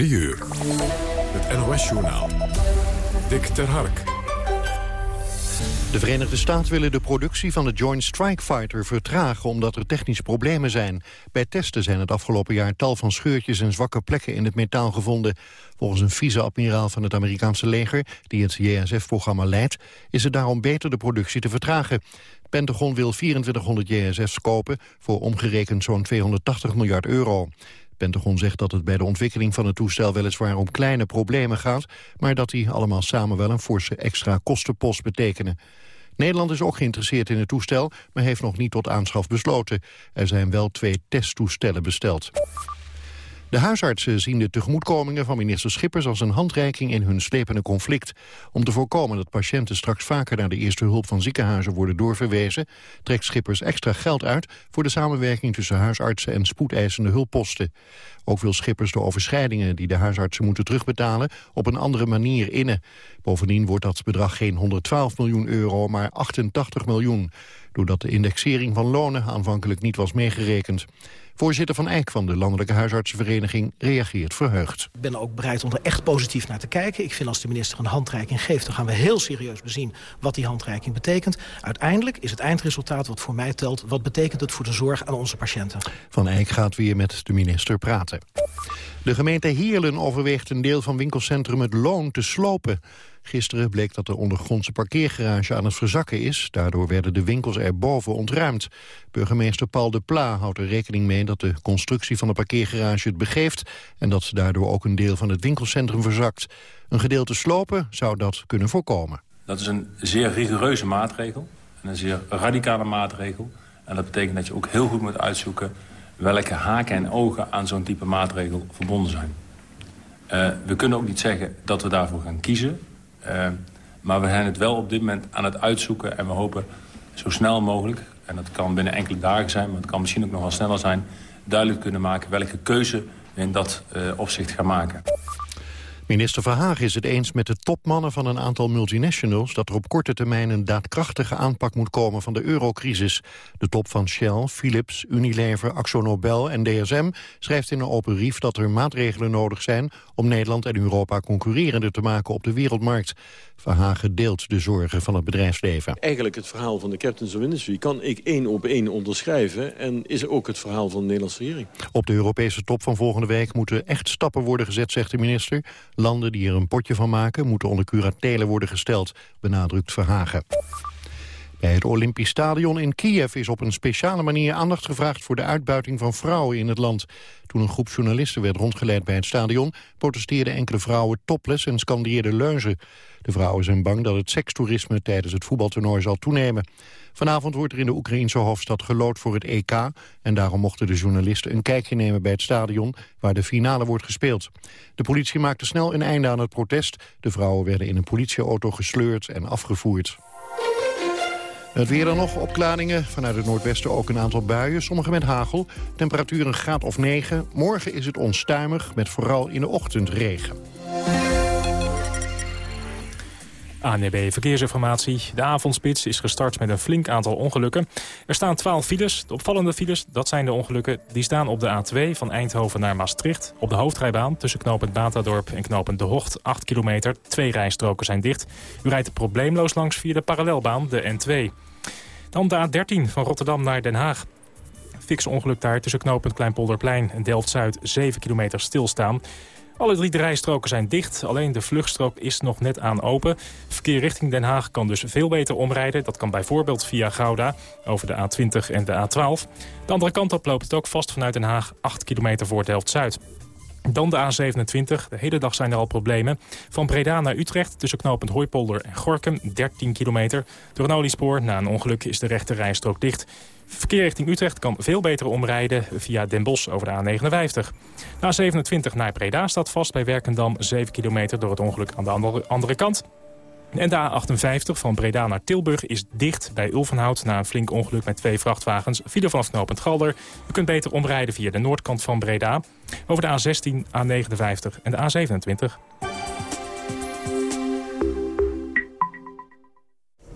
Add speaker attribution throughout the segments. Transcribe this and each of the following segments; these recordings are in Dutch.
Speaker 1: 3 uur. Het NOS-journaal. Dick ter Hark.
Speaker 2: De Verenigde Staten willen de productie van de Joint Strike Fighter vertragen omdat er technische problemen zijn. Bij testen zijn het afgelopen jaar tal van scheurtjes en zwakke plekken in het metaal gevonden. Volgens een vice-admiraal van het Amerikaanse leger, die het JSF-programma leidt, is het daarom beter de productie te vertragen. Pentagon wil 2400 JSF's kopen voor omgerekend zo'n 280 miljard euro. Pentagon zegt dat het bij de ontwikkeling van het toestel weliswaar om kleine problemen gaat, maar dat die allemaal samen wel een forse extra kostenpost betekenen. Nederland is ook geïnteresseerd in het toestel, maar heeft nog niet tot aanschaf besloten. Er zijn wel twee testtoestellen besteld. De huisartsen zien de tegemoetkomingen van minister Schippers als een handreiking in hun slepende conflict. Om te voorkomen dat patiënten straks vaker naar de eerste hulp van ziekenhuizen worden doorverwezen, trekt Schippers extra geld uit voor de samenwerking tussen huisartsen en spoedeisende hulpposten. Ook wil Schippers de overschrijdingen die de huisartsen moeten terugbetalen op een andere manier innen. Bovendien wordt dat bedrag geen 112 miljoen euro, maar 88 miljoen. Doordat de indexering van lonen aanvankelijk niet was meegerekend. Voorzitter Van Eyck van de Landelijke Huisartsenvereniging reageert verheugd.
Speaker 3: Ik ben ook bereid om er echt positief naar te kijken. Ik vind als de minister een handreiking geeft... dan gaan we heel serieus bezien wat die handreiking betekent. Uiteindelijk is het eindresultaat wat voor mij telt... wat betekent het voor de zorg aan onze patiënten.
Speaker 2: Van Eyck gaat weer met de minister praten. De gemeente Heerlen overweegt een deel van winkelcentrum Het Loon te slopen. Gisteren bleek dat de ondergrondse parkeergarage aan het verzakken is. Daardoor werden de winkels erboven ontruimd. Burgemeester Paul de Pla houdt er rekening mee dat de constructie van de parkeergarage het begeeft... en dat daardoor ook een deel van het winkelcentrum verzakt. Een gedeelte slopen zou dat kunnen voorkomen.
Speaker 4: Dat is een zeer rigoureuze maatregel en een zeer radicale maatregel. En dat betekent dat je ook heel goed moet uitzoeken welke haken en ogen aan zo'n type maatregel verbonden zijn. Uh, we kunnen ook niet zeggen dat we daarvoor gaan kiezen. Uh, maar we zijn het wel op dit moment aan het uitzoeken en we hopen zo snel mogelijk... en dat kan binnen enkele dagen zijn, maar het kan misschien ook nog wel sneller zijn... duidelijk kunnen maken welke keuze we in dat uh, opzicht gaan maken.
Speaker 2: Minister Verhagen is het eens met de topmannen van een aantal multinationals... dat er op korte termijn een daadkrachtige aanpak moet komen van de eurocrisis. De top van Shell, Philips, Unilever, AxoNobel en DSM... schrijft in een open brief dat er maatregelen nodig zijn... om Nederland en Europa concurrerender te maken op de wereldmarkt. Verhagen deelt de zorgen van het bedrijfsleven.
Speaker 5: Eigenlijk het verhaal van de Captains of Industry kan ik één op één onderschrijven... en is ook het verhaal van de Nederlandse regering.
Speaker 2: Op de Europese top van volgende week moeten echt stappen worden gezet, zegt de minister. Landen die er een potje van maken moeten onder curatelen worden gesteld, benadrukt Verhagen. Bij het Olympisch Stadion in Kiev is op een speciale manier aandacht gevraagd voor de uitbuiting van vrouwen in het land. Toen een groep journalisten werd rondgeleid bij het stadion, protesteerden enkele vrouwen topless en scandeerden leuzen. De vrouwen zijn bang dat het sekstoerisme tijdens het voetbaltoernooi zal toenemen. Vanavond wordt er in de Oekraïnse hoofdstad gelood voor het EK... en daarom mochten de journalisten een kijkje nemen bij het stadion... waar de finale wordt gespeeld. De politie maakte snel een einde aan het protest. De vrouwen werden in een politieauto gesleurd en afgevoerd. Het weer dan nog, opklaringen. Vanuit het noordwesten ook een aantal buien, sommige met hagel. Temperatuur een graad of 9. Morgen is het onstuimig, met vooral in de ochtend regen.
Speaker 6: ANB Verkeersinformatie. De avondspits is gestart met een flink aantal ongelukken. Er staan 12 files. De opvallende files, dat zijn de ongelukken... die staan op de A2 van Eindhoven naar Maastricht. Op de hoofdrijbaan tussen knooppunt Batadorp en knooppunt De Hocht. 8 kilometer, twee rijstroken zijn dicht. U rijdt probleemloos langs via de parallelbaan, de N2. Dan de A13 van Rotterdam naar Den Haag. Fix ongeluk daar tussen knooppunt Kleinpolderplein en Delft-Zuid. 7 kilometer stilstaan. Alle drie de rijstroken zijn dicht, alleen de vluchtstrook is nog net aan open. Verkeer richting Den Haag kan dus veel beter omrijden. Dat kan bijvoorbeeld via Gouda over de A20 en de A12. De andere kant op loopt het ook vast vanuit Den Haag 8 kilometer voor Delft-Zuid. Dan de A27. De hele dag zijn er al problemen. Van Breda naar Utrecht tussen knooppunt Hooipolder en Gorkum 13 kilometer. Door een oliespoor na een ongeluk is de rechte rijstrook dicht. Verkeer richting Utrecht kan veel beter omrijden via Den Bosch over de A59. Na 27 naar Breda staat vast bij Werkendam 7 kilometer door het ongeluk aan de andere, andere kant. En de A58 van Breda naar Tilburg is dicht bij Ulvenhout... na een flink ongeluk met twee vrachtwagens. File vanaf knooppunt Galder. U kunt beter omrijden via de noordkant van Breda... over de A16, A59 en de A27.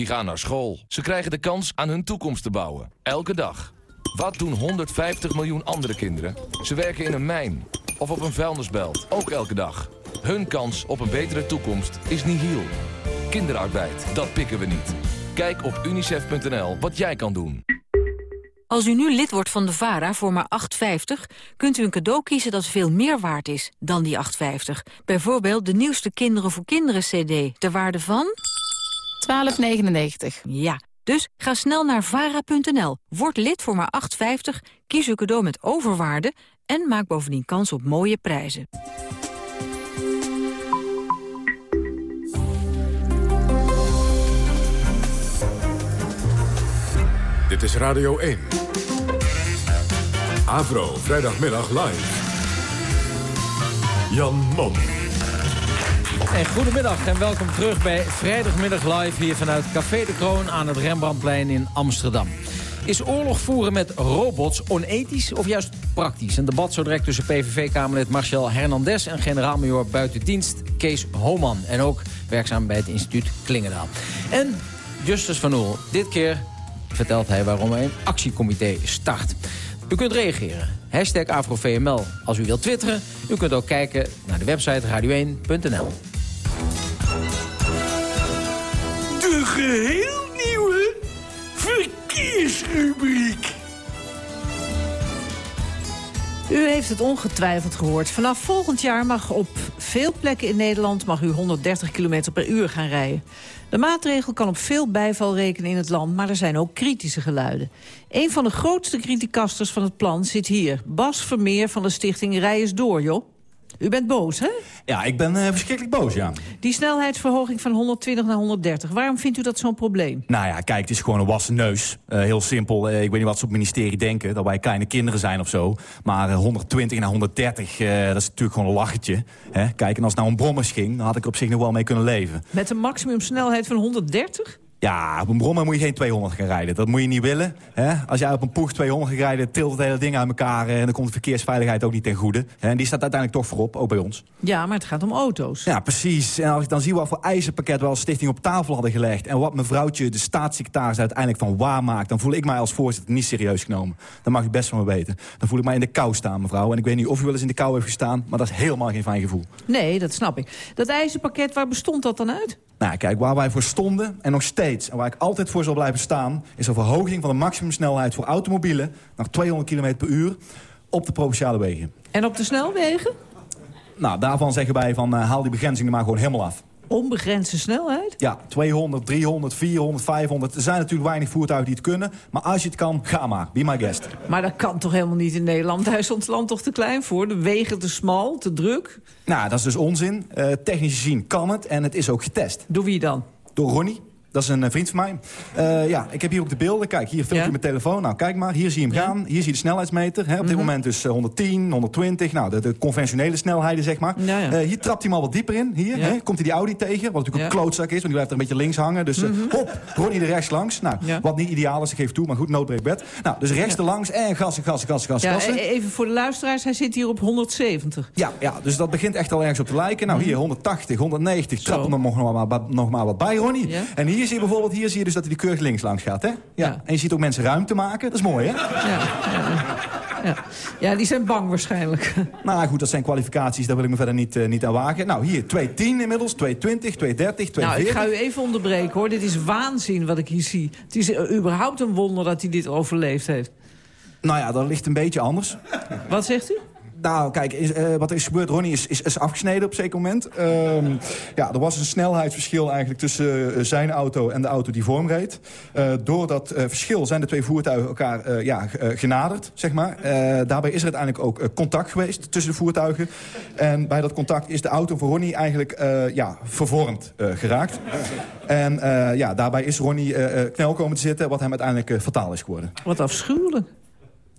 Speaker 7: Die gaan naar school. Ze krijgen de kans aan hun toekomst te bouwen. Elke dag. Wat doen 150 miljoen andere kinderen? Ze werken in een mijn of op een vuilnisbelt. Ook elke dag. Hun kans op een betere toekomst is nihil. Kinderarbeid, dat pikken we niet. Kijk op unicef.nl wat jij kan doen.
Speaker 8: Als u nu lid wordt van de VARA voor maar 8,50... kunt u een cadeau kiezen dat veel meer waard is dan die 8,50. Bijvoorbeeld de nieuwste Kinderen voor Kinderen CD. Ter waarde van... 12,99. Ja, dus ga snel naar vara.nl. Word lid voor maar 8,50. Kies uw cadeau met overwaarde... en maak bovendien kans op mooie prijzen.
Speaker 1: Dit is Radio 1. Avro, vrijdagmiddag live. Jan Mom.
Speaker 9: En goedemiddag en welkom terug bij Vrijdagmiddag live hier vanuit Café de Kroon aan het Rembrandtplein in Amsterdam. Is oorlog voeren met robots onethisch of juist praktisch? Een debat zo direct tussen PVV-Kamerlid Marcel Hernandez en generaal-major buitendienst Kees Homan. En ook werkzaam bij het instituut Klingendaal. En Justus van Oel, dit keer vertelt hij waarom hij een actiecomité start. U kunt reageren. Hashtag AfroVML als u wilt twitteren. U kunt ook kijken naar de website radio1.nl.
Speaker 10: De geheel nieuwe verkeersrubriek.
Speaker 11: U heeft het ongetwijfeld gehoord. Vanaf volgend jaar mag op veel plekken in Nederland mag u 130 km per uur gaan rijden. De maatregel kan op veel bijval rekenen in het land, maar er zijn ook kritische geluiden. Een van de grootste criticasters van het plan zit hier. Bas Vermeer van de stichting Rij eens door, joh. U bent boos, hè?
Speaker 12: Ja, ik ben uh, verschrikkelijk boos, ja.
Speaker 11: Die snelheidsverhoging van 120 naar 130, waarom vindt u dat zo'n probleem?
Speaker 12: Nou ja, kijk, het is gewoon een wassen neus. Uh, heel simpel, uh, ik weet niet wat ze op het ministerie denken... dat wij kleine kinderen zijn of zo. Maar 120 naar 130, dat is natuurlijk gewoon een lachertje. Hè? Kijk, en als het nou om brommers ging, dan had ik er op zich nog wel mee kunnen leven.
Speaker 11: Met een maximumsnelheid van 130?
Speaker 12: Ja, op een brommer moet je geen 200 gaan rijden. Dat moet je niet willen. Hè? Als jij op een poeg 200 gaat rijden, tilt het hele ding uit elkaar... en dan komt de verkeersveiligheid ook niet ten goede. En die staat uiteindelijk toch voorop, ook bij ons.
Speaker 11: Ja, maar het gaat om auto's.
Speaker 12: Ja, precies. En als ik dan zie wat voor eisenpakket we als stichting op tafel hadden gelegd... en wat mevrouwtje, de staatssecretaris, uiteindelijk van waar maakt... dan voel ik mij als voorzitter niet serieus genomen. Dan mag u best van me weten. Dan voel ik mij in de kou staan, mevrouw. En ik weet niet of u wel eens in de kou heeft gestaan... maar dat is helemaal geen fijn gevoel.
Speaker 11: Nee, dat snap ik. Dat eisenpakket, waar bestond dat dan uit?
Speaker 12: Nou, kijk, waar wij voor stonden en nog steeds... en waar ik altijd voor zal blijven staan... is een verhoging van de maximumsnelheid voor automobielen... naar 200 km per uur op de provinciale wegen.
Speaker 11: En op de snelwegen?
Speaker 12: Nou, daarvan zeggen wij van uh, haal die begrenzingen maar gewoon helemaal af.
Speaker 11: Onbegrensde snelheid?
Speaker 12: Ja, 200, 300, 400, 500. Er zijn natuurlijk weinig voertuigen die het kunnen. Maar als je het kan, ga maar. Be my guest.
Speaker 11: Maar dat kan toch helemaal niet in Nederland? Daar is ons land toch te klein voor? De wegen te smal, te druk?
Speaker 12: Nou, dat is dus onzin. Uh, technisch gezien kan het en het is ook getest.
Speaker 11: Door wie dan?
Speaker 12: Door Ronnie. Dat is een uh, vriend van mij. Uh, ja, ik heb hier ook de beelden. Kijk, hier filmt je ja? mijn telefoon. Nou, kijk maar. Hier zie je hem ja? gaan. Hier zie je de snelheidsmeter. Hè. Op dit mm -hmm. moment dus 110, 120. Nou, de, de conventionele snelheden, zeg maar. Ja, uh, hier trapt hij hem al wat dieper in. Hier hè. komt hij die Audi tegen. Wat natuurlijk een klootzak is, want die blijft er een beetje links hangen. Dus mm -hmm. hop, Ronnie er rechts langs. Nou, wat niet ideaal is, ik geef toe, maar goed, noodbreekbed. Nou, dus rechts er langs en gassen, gassen, gassen, gassen, gassen.
Speaker 11: Even voor de luisteraars, hij zit hier op 170.
Speaker 12: Ja, ja, dus dat begint echt al ergens op te lijken. Nou, hier 180, 190. Trap hem nog maar, nog maar wat bij, Ronnie. En hier zie je bijvoorbeeld, hier zie je dus dat hij die keurig links langs gaat, hè? Ja. ja. En je ziet ook mensen ruimte maken. Dat is mooi, hè?
Speaker 11: Ja, ja, ja. die zijn bang waarschijnlijk.
Speaker 12: Nou goed, dat zijn kwalificaties, daar wil ik me verder niet, uh, niet aan wagen. Nou, hier, 210 inmiddels, 220, 230, 240.
Speaker 11: Nou, ik ga u even onderbreken, hoor. Dit is waanzin wat ik hier zie. Het is uh, überhaupt een wonder dat hij dit overleefd heeft.
Speaker 12: Nou ja, dat ligt een beetje anders.
Speaker 11: Wat zegt u?
Speaker 12: Nou, kijk, uh, wat er is gebeurd, Ronnie is, is, is afgesneden op een zeker moment. Um, ja, er was een snelheidsverschil eigenlijk tussen uh, zijn auto en de auto die voor hem reed. Uh, door dat verschil zijn de twee voertuigen elkaar ja, genaderd, zeg maar. daarbij is er uiteindelijk ook contact geweest tussen de voertuigen. En bij dat contact is de auto van Ronnie eigenlijk ja, vervormd geraakt. En ja, daarbij is Ronnie knel komen te zitten, wat hem uiteindelijk fataal is geworden.
Speaker 11: Wat afschuwelijk.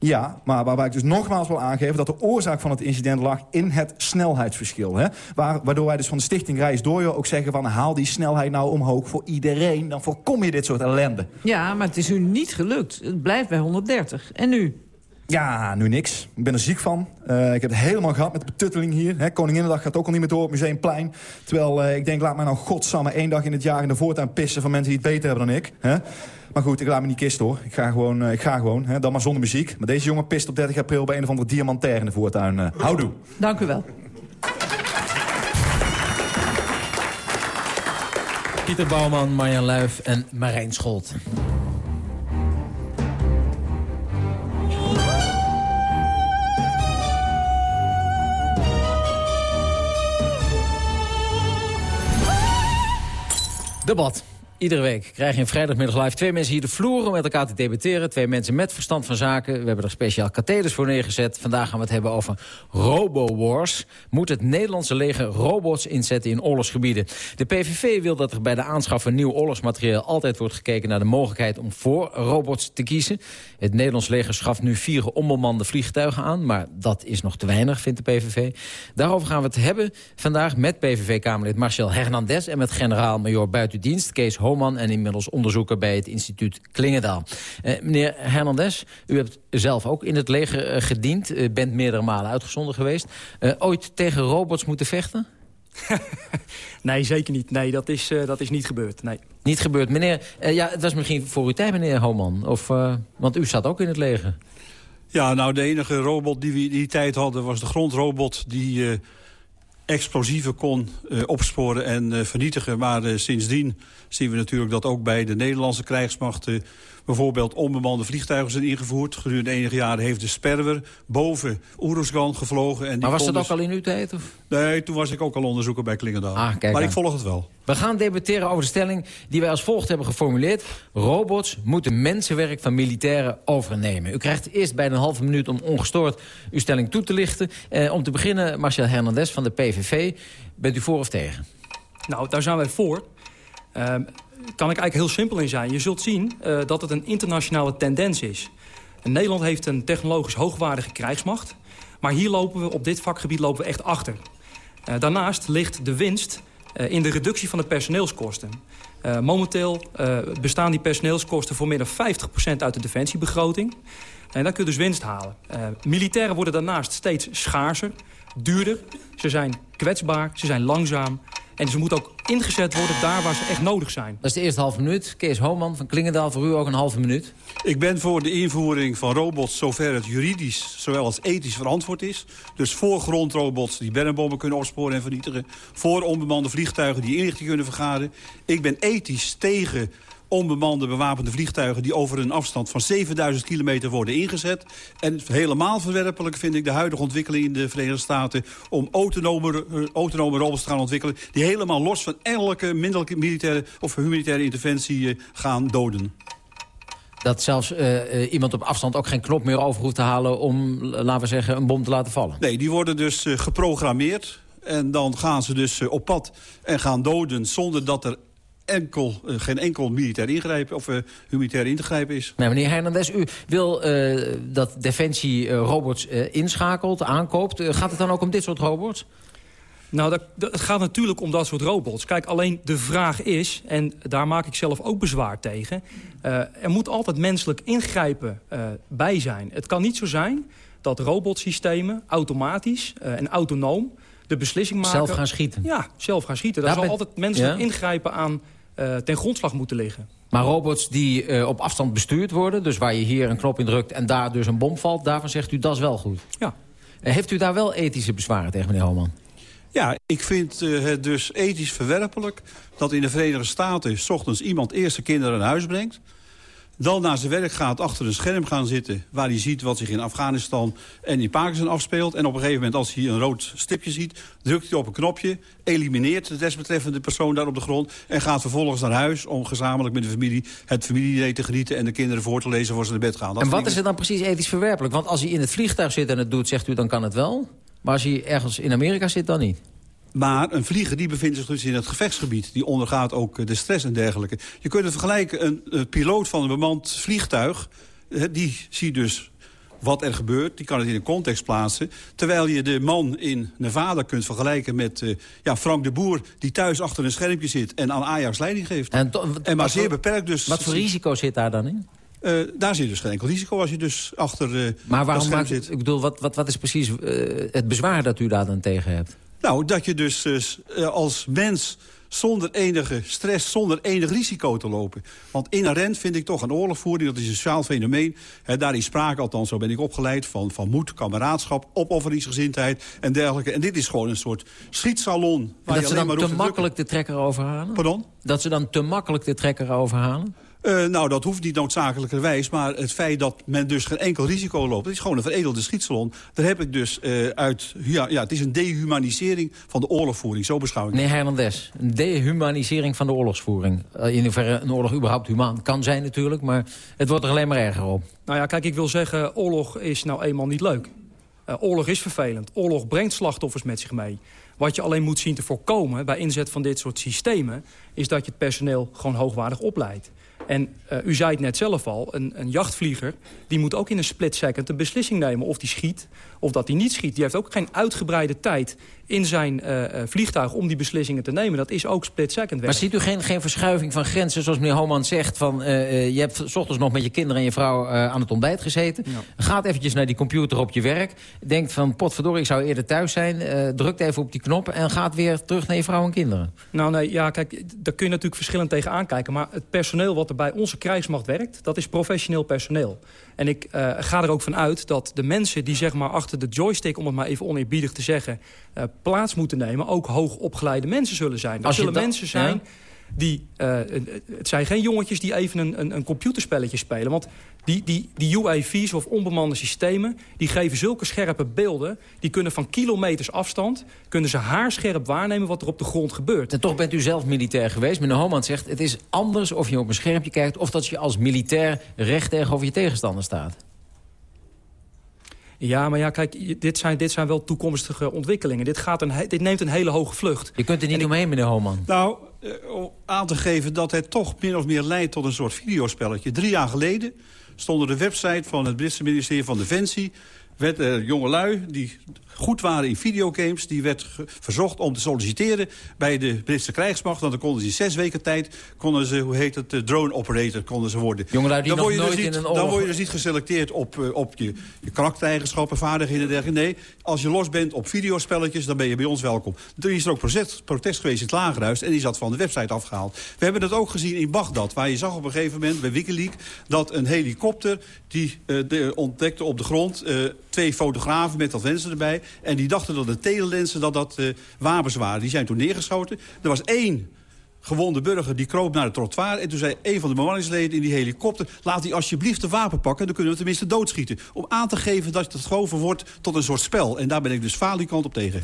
Speaker 12: Ja, maar waarbij ik dus nogmaals wil aangeven... dat de oorzaak van het incident lag in het snelheidsverschil. Hè? Waar, waardoor wij dus van de stichting Reis Door ook zeggen van... haal die snelheid nou omhoog voor iedereen. Dan voorkom je dit soort ellende.
Speaker 11: Ja, maar het is u niet gelukt. Het blijft bij 130. En nu?
Speaker 12: Ja, nu niks. Ik ben er ziek van. Uh, ik heb het helemaal gehad met de betutteling hier. Hè, Koninginnedag gaat ook al niet meer door op Museumplein. Terwijl uh, ik denk, laat mij nou godsamme één dag in het jaar in de voortuin pissen... van mensen die het beter hebben dan ik. Hè? Maar goed, ik laat me niet kisten hoor. Ik ga gewoon, uh, ik ga gewoon hè, dan maar zonder muziek. Maar deze jongen pist op 30 april bij een of andere diamantair in de voortuin. Uh, houdoe.
Speaker 11: Dank u wel.
Speaker 9: Pieter Bouwman, Marjan Luif en Marijn Scholt. Debat. Iedere week krijg je een vrijdagmiddag live twee mensen hier de vloer om met elkaar te debatteren. Twee mensen met verstand van zaken. We hebben er speciaal katheders voor neergezet. Vandaag gaan we het hebben over RoboWars. Moet het Nederlandse leger robots inzetten in oorlogsgebieden? De PVV wil dat er bij de aanschaf van nieuw oorlogsmateriaal altijd wordt gekeken naar de mogelijkheid om voor robots te kiezen. Het Nederlands leger schaft nu vier onbemande vliegtuigen aan, maar dat is nog te weinig, vindt de PVV. Daarover gaan we het hebben vandaag met PVV-Kamerlid Marcel Hernandez en met generaal-major buitendienst Kees Hoog en inmiddels onderzoeker bij het instituut Klingendaal. Uh, meneer Hernandez, u hebt zelf ook in het leger uh, gediend. Uh, bent meerdere malen uitgezonden geweest. ooit tegen robots moeten vechten?
Speaker 13: nee, zeker niet. Nee, dat is, dat is niet gebeurd. Nee.
Speaker 9: Niet gebeurd. Meneer, ja, het was misschien voor uw tijd, meneer Homan. Of, want u zat ook in het leger.
Speaker 14: Ja, nou, de enige robot die we die tijd hadden was de grondrobot... die explosieven kon uh, opsporen en uh, vernietigen. Maar uh, sindsdien zien we natuurlijk dat ook bij de Nederlandse krijgsmacht bijvoorbeeld onbemande vliegtuigen zijn ingevoerd. Gedurende enige jaren heeft de Sperwer boven Oeruzgan gevlogen. En die
Speaker 9: maar was dat
Speaker 14: dus...
Speaker 9: ook al in uw tijd? Of?
Speaker 14: Nee, toen was ik ook al onderzoeker bij Klingendaal.
Speaker 9: Ah,
Speaker 14: maar ik volg het wel.
Speaker 9: We gaan debatteren over de stelling die wij als volgt hebben geformuleerd. Robots moeten mensenwerk van militairen overnemen. U krijgt eerst bijna een halve minuut om ongestoord uw stelling toe te lichten. Eh, om te beginnen, Marcel Hernandez van de PVV. Bent u voor of tegen?
Speaker 13: Nou, daar zijn wij voor. Uh, kan ik eigenlijk heel simpel in zijn. Je zult zien uh, dat het een internationale tendens is. Nederland heeft een technologisch hoogwaardige krijgsmacht. Maar hier lopen we, op dit vakgebied lopen we echt achter. Uh, daarnaast ligt de winst uh, in de reductie van de personeelskosten. momenteel bestaan die personeelskosten voor meer dan 50% uit de defensiebegroting. En daar kun je dus winst halen. militairen worden daarnaast steeds schaarser, duurder. Ze zijn kwetsbaar, ze zijn langzaam en ze moeten ook ingezet worden daar waar ze echt nodig zijn.
Speaker 9: Dat is de eerste halve minuut. Kees Homan van Klingendaal, voor u ook een halve minuut.
Speaker 14: Ik ben voor de invoering van robots zover het juridisch zowel als ethisch verantwoord is. Dus voor grondrobots die bermbommen kunnen opsporen en vernietigen. Voor onbemande vliegtuigen die inrichting kunnen vergaren. Ik ben ethisch tegen onbemande bewapende vliegtuigen... die over een afstand van 7000 kilometer worden ingezet. En helemaal verwerpelijk vind ik de huidige ontwikkeling in de Verenigde Staten... om autonome, uh, autonome robots te gaan ontwikkelen... die helemaal los van elke militaire of humanitaire interventie uh, gaan doden.
Speaker 9: Dat zelfs uh, iemand op afstand ook geen knop meer over hoeft te halen... om, laten we zeggen, een bom te laten vallen?
Speaker 14: Nee, die worden dus geprogrammeerd... En dan gaan ze dus op pad en gaan doden zonder dat er enkel, uh, geen enkel militair ingrijpen of uh, humanitair ingrijpen is.
Speaker 9: Nee, meneer Hernandez, u wil uh, dat Defensie robots inschakelt, aankoopt. gaat het dan ook om dit soort robots?
Speaker 13: Nou, dat, dat, het gaat natuurlijk om dat soort robots. Kijk, alleen de vraag is, en daar maak ik zelf ook bezwaar tegen... er moet altijd menselijk ingrijpen bij zijn. Het kan niet zo zijn dat robotsystemen automatisch en autonoom de beslissing maken...
Speaker 9: Zelf gaan schieten?
Speaker 13: Ja, zelf gaan schieten. Daar zal altijd ja? ingrijpen aan uh, ten grondslag moeten liggen.
Speaker 9: Maar robots die uh, op afstand bestuurd worden... dus waar je hier een knop in drukt en daar dus een bom valt... daarvan zegt u dat is wel goed?
Speaker 13: Ja.
Speaker 9: Uh, heeft u daar wel ethische bezwaren tegen, meneer Holman?
Speaker 14: Ja, ik vind het dus ethisch verwerpelijk... dat in de Verenigde Staten... s ochtends iemand eerst zijn kinderen naar huis brengt dan naar zijn werk gaat, achter een scherm gaan zitten... waar hij ziet wat zich in Afghanistan en in Pakistan afspeelt. En op een gegeven moment, als hij een rood stipje ziet... drukt hij op een knopje, elimineert de desbetreffende persoon daar op de grond... en gaat vervolgens naar huis om gezamenlijk met de familie... het familieidee te genieten en de kinderen voor te lezen voor ze naar bed gaan.
Speaker 9: Dat en wat is er dan precies ethisch verwerpelijk? Want als hij in het vliegtuig zit en het doet, zegt u, dan kan het wel. Maar als hij ergens in Amerika zit, dan niet.
Speaker 14: Maar een vlieger die bevindt zich dus in het gevechtsgebied. Die ondergaat ook eh, de stress en dergelijke. Je kunt het vergelijken, een, een piloot van een bemand vliegtuig... die ziet dus wat er gebeurt. Die kan het in een context plaatsen. Terwijl je de man in Nevada kunt vergelijken met uh, ja, Frank de Boer... die thuis achter een schermpje zit en aan Ajax leiding geeft. En, en maar zeer beperkt dus.
Speaker 9: Wat voor risico zit daar dan in?
Speaker 14: Uh, daar zit dus geen enkel risico als je dus achter uh,
Speaker 9: Maar waarom maakt, zit. Ik bedoel, wat, wat, wat is precies het bezwaar dat u daar dan tegen hebt?
Speaker 14: Nou, dat je dus uh, als mens zonder enige stress, zonder enig risico te lopen. Want inherent vind ik toch een oorlogvoering, dat is een sociaal fenomeen. He, daar is sprake, althans zo ben ik opgeleid, van, van moed, kameraadschap, opofferingsgezindheid en dergelijke. En dit is gewoon een soort schietsalon.
Speaker 9: Waar dat je ze dan te makkelijk de trekker overhalen?
Speaker 14: Pardon?
Speaker 9: Dat ze dan te makkelijk de trekker overhalen?
Speaker 14: Uh, nou, dat hoeft niet noodzakelijkerwijs. Maar het feit dat men dus geen enkel risico loopt... het is gewoon een veredelde schietsalon. Daar heb ik dus uh, uit... Ja, ja, het is een dehumanisering van de oorlogvoering. Zo beschouw ik
Speaker 9: Nee, Hernandez. Een dehumanisering van de oorlogsvoering. Uh, in hoeverre een oorlog überhaupt humaan kan zijn natuurlijk. Maar het wordt er alleen maar erger op.
Speaker 13: Nou ja, kijk, ik wil zeggen... oorlog is nou eenmaal niet leuk. oorlog is vervelend. Oorlog brengt slachtoffers met zich mee. Wat je alleen moet zien te voorkomen bij inzet van dit soort systemen... is dat je het personeel gewoon hoogwaardig opleidt. En uh, u zei het net zelf al, een, een, jachtvlieger... die moet ook in een split second een beslissing nemen of die schiet... of dat hij niet schiet. Die heeft ook geen uitgebreide tijd in zijn uh, vliegtuig om die beslissingen te nemen. Dat is ook split second werk.
Speaker 9: Maar ziet u geen, geen verschuiving van grenzen, zoals meneer Homan zegt... van uh, je hebt s ochtends nog met je kinderen en je vrouw aan het ontbijt gezeten... Ja. gaat eventjes naar die computer op je werk... denkt van potverdorie, ik zou eerder thuis zijn... drukt even op die knop en gaat weer terug naar je vrouw en kinderen.
Speaker 13: Nou nee, ja, kijk, daar kun je natuurlijk verschillend tegen aankijken... maar het personeel wat er bij onze krijgsmacht werkt... dat is professioneel personeel. En ik uh, ga er ook van uit dat de mensen die zeg maar achter de joystick... om het maar even oneerbiedig te zeggen, uh, plaats moeten nemen... ook hoogopgeleide mensen zullen zijn. Dat zullen mensen zijn... Ja? Die, uh, het zijn geen jongetjes die even een, een, een computerspelletje spelen. Want die, die, die UAV's of onbemande systemen... die geven zulke scherpe beelden... die kunnen van kilometers afstand... kunnen ze haarscherp waarnemen wat er op de grond gebeurt.
Speaker 9: En toch bent u zelf militair geweest. Meneer Homan zegt, het is anders of je op een schermpje kijkt... of dat je als militair recht tegenover je tegenstander staat.
Speaker 13: Ja, maar ja, kijk, dit zijn, dit zijn wel toekomstige ontwikkelingen. Dit, gaat een, dit neemt een hele hoge vlucht.
Speaker 9: Je kunt er niet en omheen, meneer Homan.
Speaker 14: Nou, uh, om aan te geven dat het toch min of meer leidt tot een soort videospelletje. Drie jaar geleden stond de website van het Britse ministerie van Defensie... werd uh, jongelui die goed waren in videogames... die werd verzocht om te solliciteren bij de Britse krijgsmacht. Want dan konden ze in zes weken tijd, konden ze, hoe heet het, drone operator konden ze worden.
Speaker 9: Jongelui die
Speaker 14: dan
Speaker 9: nog nooit
Speaker 14: dus
Speaker 9: in een
Speaker 14: oorlog... Dan word je dus niet geselecteerd op, uh, op je, je karaktereigenschappen, vaardigheden en dergelijke. Nee, als je los bent op videospelletjes, dan ben je bij ons welkom. Er is er ook protest, protest geweest in het Lagerhuis en die zat van de website afgehaald. We hebben dat ook gezien in Bagdad, waar je zag op een gegeven moment bij Wikileaks... dat een helikopter, die uh, de, ontdekte op de grond twee fotografen met dat wensen erbij... En die dachten dat de telelensen dat dat uh, wapens waren. Die zijn toen neergeschoten. Er was één gewonde burger die kroop naar het trottoir. En toen zei een van de bemanningsleden in die helikopter... laat die alsjeblieft de wapen pakken, dan kunnen we tenminste doodschieten. Om aan te geven dat het gewoon wordt tot een soort spel. En daar ben ik dus falikant op tegen.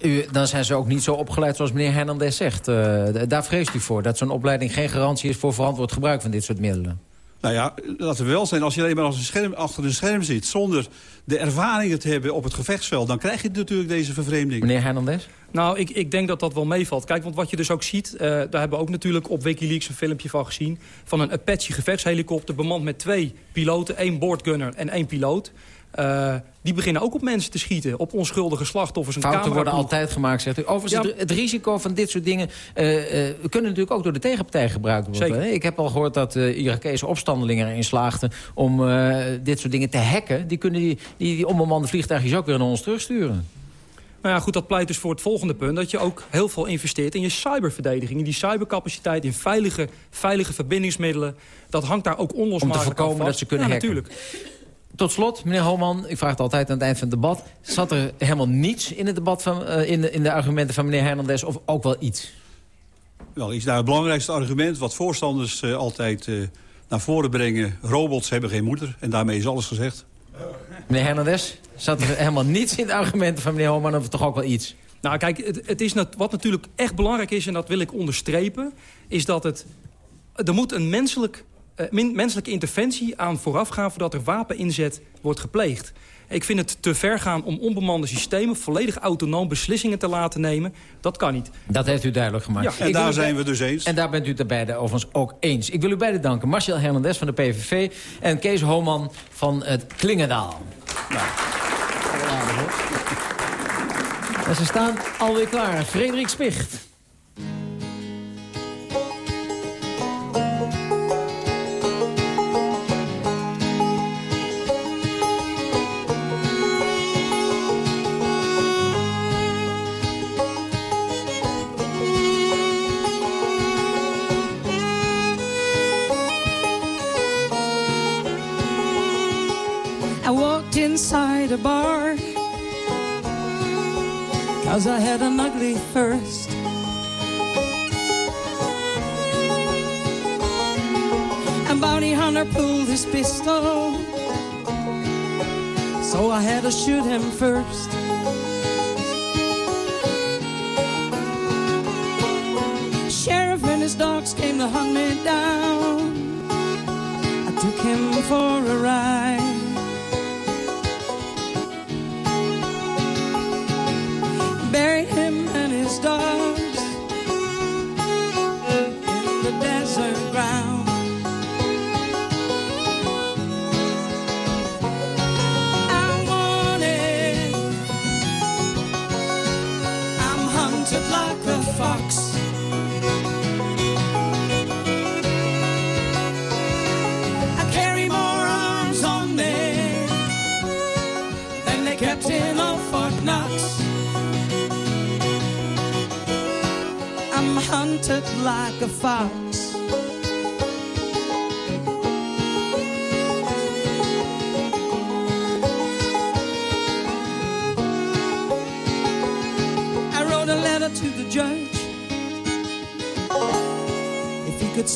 Speaker 9: U, dan zijn ze ook niet zo opgeleid zoals meneer Hernandez zegt. Uh, daar vreest u voor, dat zo'n opleiding geen garantie is... voor verantwoord gebruik van dit soort middelen.
Speaker 14: Nou ja, laten we wel zijn, als je alleen maar als een scherm, achter een scherm zit... zonder de ervaringen te hebben op het gevechtsveld... dan krijg je natuurlijk deze vervreemding.
Speaker 9: Meneer Hernandez?
Speaker 13: Nou, ik, ik denk dat dat wel meevalt. Kijk, want wat je dus ook ziet... Uh, daar hebben we ook natuurlijk op Wikileaks een filmpje van gezien... van een Apache gevechtshelikopter bemand met twee piloten. één boordgunner en één piloot. Uh, die beginnen ook op mensen te schieten. Op onschuldige slachtoffers. Een
Speaker 9: Fouten worden altijd gemaakt, zegt u. Overigens, ja. het risico van dit soort dingen... Uh, uh, kunnen natuurlijk ook door de tegenpartij gebruikt worden. Zeker. Ik heb al gehoord dat uh, Irakese opstandelingen erin slaagden... om dit soort dingen te hacken. Die kunnen die, die, die onbemande vliegtuigjes ook weer naar ons terugsturen.
Speaker 13: Nou ja, goed, dat pleit dus voor het volgende punt. Dat je ook heel veel investeert in je cyberverdediging. In die cybercapaciteit, in veilige, veilige verbindingsmiddelen. Dat hangt daar ook onlosmakelijk
Speaker 9: Om te voorkomen dat ze kunnen
Speaker 13: ja,
Speaker 9: hacken.
Speaker 13: natuurlijk.
Speaker 9: Tot slot, meneer Holman, ik vraag het altijd aan het eind van het debat. Zat er helemaal niets in het debat van, uh, in, de, in de argumenten van meneer Hernandez of ook wel iets?
Speaker 14: Wel, is daar het belangrijkste argument wat voorstanders uh, altijd uh, naar voren brengen... robots hebben geen moeder. En daarmee is alles gezegd.
Speaker 9: Meneer Hernandez, zat er helemaal niets in de argumenten van meneer Homan... of toch ook wel iets?
Speaker 13: Nou, kijk, het, het is wat natuurlijk echt belangrijk is... en dat wil ik onderstrepen... is dat het... Er moet een menselijk, menselijke interventie aan voorafgaan... voordat er wapeninzet wordt gepleegd. Ik vind het te ver gaan om onbemande systemen... volledig autonoom beslissingen te laten nemen. Dat kan niet.
Speaker 9: Dat heeft u duidelijk gemaakt.
Speaker 14: Ja, en daar zijn we dus eens.
Speaker 9: En daar bent u het beide overigens ook eens. Ik wil u beiden danken. Marcel Hernandez van de PVV en Kees Homan van het Klingendaal. Nou. En ze staan alweer klaar. Frederik Spicht.
Speaker 15: Cause I had an ugly thirst And bounty hunter pulled his pistol. So I had to shoot him first. Sheriff and his dogs came to hunt me down. I took him for a ride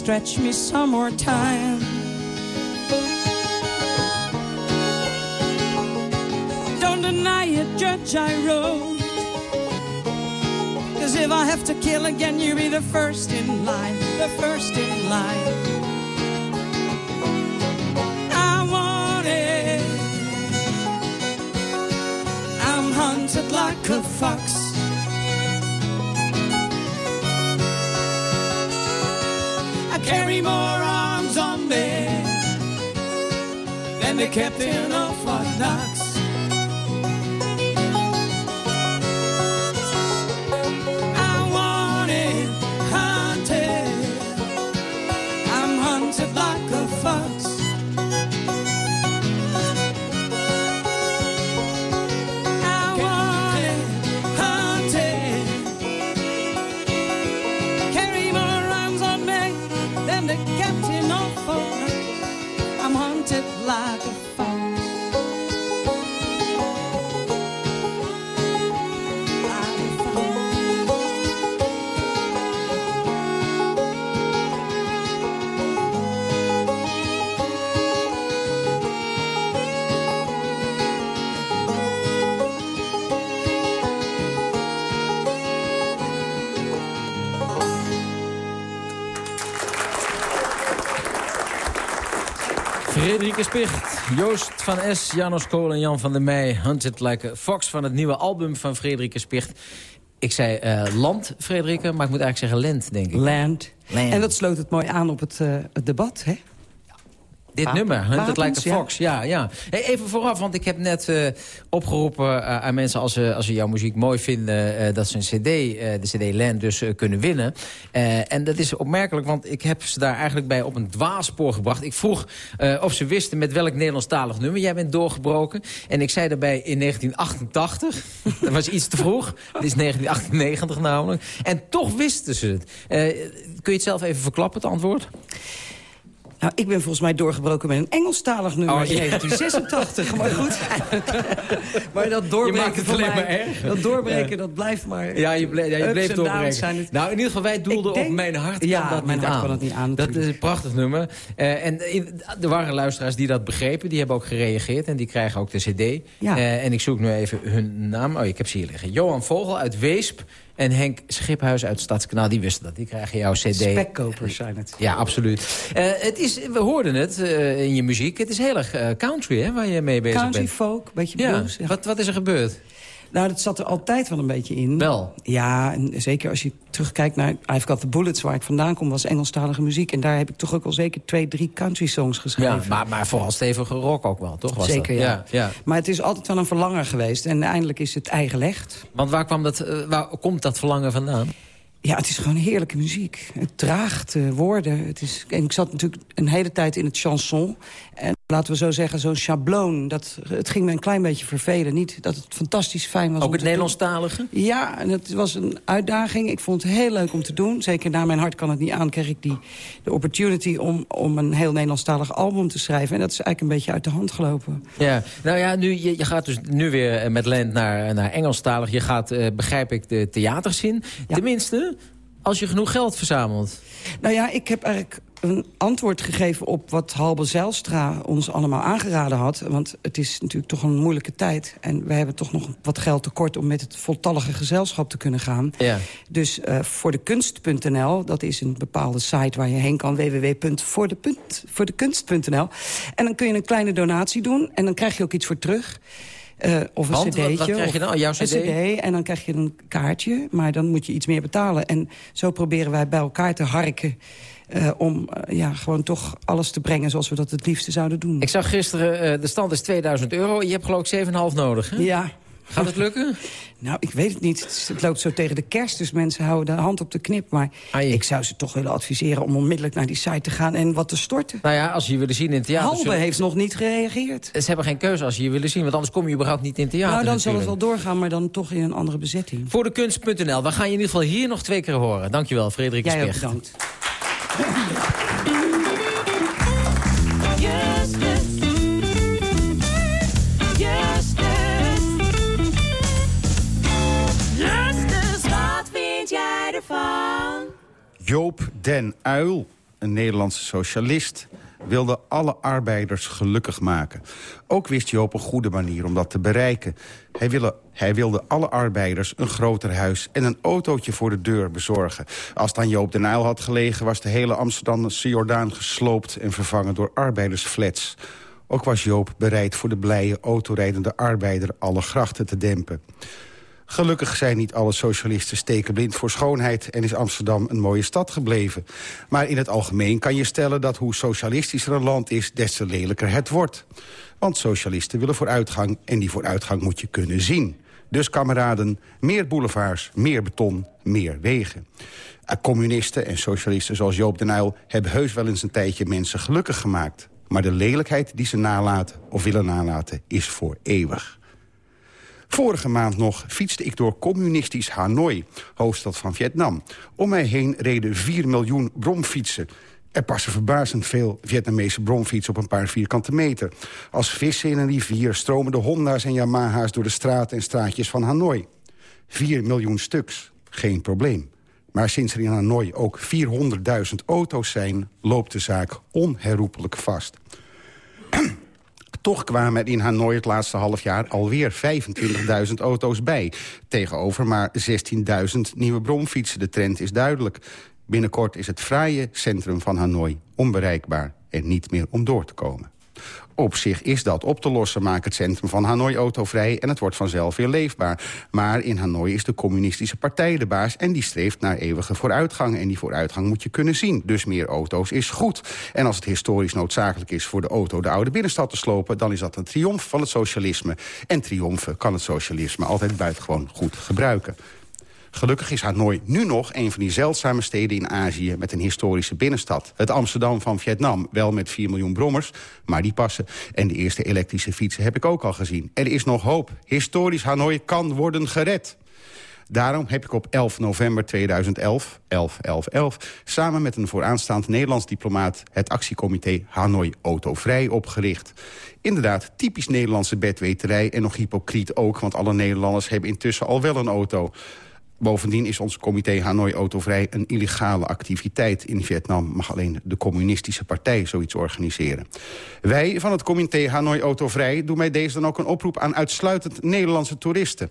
Speaker 15: stretch me some more time. Don't deny it, Judge, I wrote. Cause if I have to kill again, you'll be the first in line, the first in line. I want it. I'm hunted like a fox. Carry more arms on me than the captain of Fort Knox.
Speaker 9: Joost van S, Janos Kool en Jan van der Meij. Hunted Like a Fox van het nieuwe album van Frederike Spicht. Ik zei uh, land, Frederike, maar ik moet eigenlijk zeggen land, denk ik.
Speaker 16: Land. land. En dat sloot het mooi aan op het, uh, het debat, hè?
Speaker 9: Dit nummer, Hunted Like a Fox. Ja, ja. Even vooraf, want ik heb net uh, opgeroepen uh, aan mensen... als ze, als ze jouw muziek mooi vinden, uh, dat ze een cd, de cd Land dus kunnen winnen. en dat is opmerkelijk, want ik heb ze daar eigenlijk bij op een dwaalspoor gebracht. Ik vroeg of ze wisten met welk Nederlandstalig nummer jij bent doorgebroken. En ik zei daarbij in 1988. dat was iets te vroeg. Het is 1998 namelijk. En toch wisten ze het. kun je het zelf even verklappen, het antwoord?
Speaker 15: Nou, ik ben volgens mij doorgebroken met een Engelstalig nummer
Speaker 9: Oh, ja.
Speaker 15: 1986. maar goed. maar dat
Speaker 9: Je
Speaker 15: doorbreken
Speaker 9: maakt het
Speaker 15: voor
Speaker 9: alleen
Speaker 15: mij,
Speaker 9: maar erg.
Speaker 15: Dat doorbreken,
Speaker 9: Ja.
Speaker 15: dat blijft maar...
Speaker 9: Ja, je, ble ja, je bleef doorbreken.
Speaker 15: zijn het.
Speaker 9: Nou, in ieder geval, wij doelden
Speaker 15: denk-
Speaker 9: op Mijn Hart kan
Speaker 15: Ja,
Speaker 9: dat
Speaker 15: Mijn Hart
Speaker 9: aan.
Speaker 15: kan het niet aan,
Speaker 9: Dat is een prachtig nummer. Eh, en in- er waren luisteraars die dat begrepen. Die hebben ook gereageerd en die krijgen ook de cd.
Speaker 15: Ja.
Speaker 9: Eh, en ik zoek nu even hun naam. Oh, ik heb ze hier liggen. Johan Vogel uit Weesp en Henk Schiphuis uit Stadskanaal. Die wisten dat. Die krijgen jouw cd.
Speaker 15: Spekkopers zijn het.
Speaker 9: Ja, absoluut. Eh, het is, we hoorden het eh, in je muziek. Het is heel erg eh, country hè, waar je mee bezig
Speaker 15: Country,
Speaker 9: bent.
Speaker 15: folk, beetje
Speaker 9: Ja.
Speaker 15: blues. Ja.
Speaker 9: Wat, wat is er gebeurd?
Speaker 15: Nou, dat zat er altijd wel een beetje in.
Speaker 9: Wel?
Speaker 15: Ja, en zeker als je terugkijkt naar I've Got The Bullets... waar ik vandaan kom, was Engelstalige muziek. En daar heb ik toch ook al zeker twee, drie country songs geschreven.
Speaker 9: Ja, maar, maar vooral stevige rock ook wel, toch? Was
Speaker 15: Zeker,
Speaker 9: dat?
Speaker 15: ja.
Speaker 9: ja.
Speaker 15: Maar het is altijd wel een verlangen geweest. En eindelijk is het eigenlegd.
Speaker 9: Want waar, kwam dat, eh, waar komt dat verlangen vandaan?
Speaker 15: Ja, het is gewoon heerlijke muziek. Het draagt eh, woorden. Het is, en ik zat natuurlijk een hele tijd in het chanson. En laten we zo zeggen, zo'n schabloon. Dat, het ging me een klein beetje vervelen. Niet dat het fantastisch fijn was
Speaker 9: Ook het
Speaker 15: doen.
Speaker 9: Nederlandstalige?
Speaker 15: Ja, en het was een uitdaging. Ik vond het heel leuk om te doen. Zeker na mijn hart kan het niet aan, kreeg ik die, de opportunity... om, om een heel Nederlandstalig album te schrijven. En dat is eigenlijk een beetje uit de hand gelopen.
Speaker 9: Ja, nou ja, nu, je, je gaat dus nu weer eh, met Lent naar, naar Engelstalig. Je gaat, eh, begrijp ik, de theaters in. Tenminste, als je genoeg geld verzamelt.
Speaker 15: Nou ja, ik heb eigenlijk een antwoord gegeven op wat Halbe Zijlstra ons allemaal aangeraden had. Want het is natuurlijk toch een moeilijke tijd. En we hebben toch nog wat geld tekort om met het voltallige gezelschap te kunnen gaan.
Speaker 9: Ja.
Speaker 15: Dus eh, voor de kunst.nl, dat is een bepaalde site waar je heen kan. www.voordekunst.nl. En dan kun je een kleine donatie doen. En dan krijg je ook iets voor terug. Eh, of een
Speaker 9: Want, wat-
Speaker 15: cd'tje.
Speaker 9: wat krijg je
Speaker 15: of
Speaker 9: dan? Jouw
Speaker 15: Een
Speaker 9: cd?
Speaker 15: cd en dan krijg je een kaartje. Maar dan moet je iets meer betalen. En zo proberen wij bij elkaar te harken... eh, om eh, ja, gewoon toch alles te brengen zoals we dat het liefste zouden doen.
Speaker 9: Ik zag gisteren, eh, de stand is 2000 euro. Je hebt geloof ik 7,5 nodig, hè?
Speaker 15: Ja.
Speaker 9: Gaat het lukken?
Speaker 15: Nou, ik weet het niet. Het, loopt zo tegen de kerst, dus mensen houden de hand op de knip. Maar ik zou ze toch willen adviseren om onmiddellijk naar die site te gaan en wat te storten.
Speaker 9: Nou ja, als je je willen zien in het theater...
Speaker 15: Halbe
Speaker 9: zullen-
Speaker 15: heeft nog niet gereageerd.
Speaker 9: Ze hebben geen keuze als je je willen zien, want anders kom je überhaupt niet in het theater
Speaker 15: nou, dan zal het wel doorgaan, maar dan toch in een andere bezetting.
Speaker 9: Voor de kunst.nl. We gaan je in ieder geval hier nog twee keer horen. Dankjewel, Frederik
Speaker 15: Jij ook
Speaker 9: Specht.
Speaker 15: bedankt.
Speaker 17: Joop den Uil, een Nederlandse socialist wilde alle arbeiders gelukkig maken. Ook wist Joop een goede manier om dat te bereiken. Hij wilde, hij wilde alle arbeiders een groter huis en een autootje voor de deur bezorgen. Als aan Joop den Uyl had gelegen... was de hele Amsterdamse Jordaan gesloopt en vervangen door arbeidersflats. Ook was Joop bereid voor de blije autorijdende arbeider alle grachten te dempen. Gelukkig zijn niet alle socialisten stekenblind voor schoonheid... en is Amsterdam een mooie stad gebleven. Maar in het algemeen kan je stellen dat hoe socialistischer een land is... des te lelijker het wordt. Want socialisten willen vooruitgang en die vooruitgang moet je kunnen zien. Dus kameraden, meer boulevards, meer beton, meer wegen. Eh, Communisten en socialisten zoals Joop den Uyl... hebben heus wel eens een tijdje mensen gelukkig gemaakt. Maar de lelijkheid die ze nalaten of willen nalaten is voor eeuwig. Vorige maand nog fietste ik door communistisch Hanoi, hoofdstad van Vietnam. Om mij heen reden 4 miljoen bromfietsen. Er passen verbazend veel Vietnamese bromfietsen op een paar vierkante meter. Als vissen in een rivier stromen de Honda's en Yamaha's... door de straten en straatjes van Hanoi. 4 miljoen stuks, geen probleem. Maar sinds er in Hanoi ook 400.000 auto's zijn... loopt de zaak onherroepelijk vast. Toch kwamen er in Hanoi het laatste half jaar alweer 25.000 auto's bij. Tegenover maar 16.000 nieuwe bromfietsen. De trend is duidelijk. Binnenkort is het fraaie centrum van Hanoi onbereikbaar... en niet meer om door te komen. Op zich is dat op te lossen. Maak het centrum van Hanoi autovrij en het wordt vanzelf weer leefbaar. Maar in Hanoi is de communistische partij de baas... en die streeft naar eeuwige vooruitgang. En die vooruitgang moet je kunnen zien. Dus meer auto's is goed. En als het historisch noodzakelijk is voor de auto de oude binnenstad te slopen... dan is dat een triomf van het socialisme. En triomfen kan het socialisme altijd buitengewoon goed gebruiken. Gelukkig is Hanoi nu nog een van die zeldzame steden in Azië... met een historische binnenstad. Het Amsterdam van Vietnam, wel met 4 miljoen brommers, maar die passen. En de eerste elektrische fietsen heb ik ook al gezien. Er is nog hoop. Historisch Hanoi kan worden gered. Daarom heb ik op 11 november 2011, 11, 11, 11... samen met een vooraanstaand Nederlands diplomaat... het actiecomité Hanoi Autovrij opgericht. Inderdaad, typisch Nederlandse bedweterij en nog hypocriet ook... want alle Nederlanders hebben intussen al wel een auto... Bovendien is ons comité Hanoi Autovrij een illegale activiteit. In Vietnam mag alleen de communistische partij zoiets organiseren. Wij van het comité Hanoi Autovrij doen bij deze dan ook een oproep aan uitsluitend Nederlandse toeristen.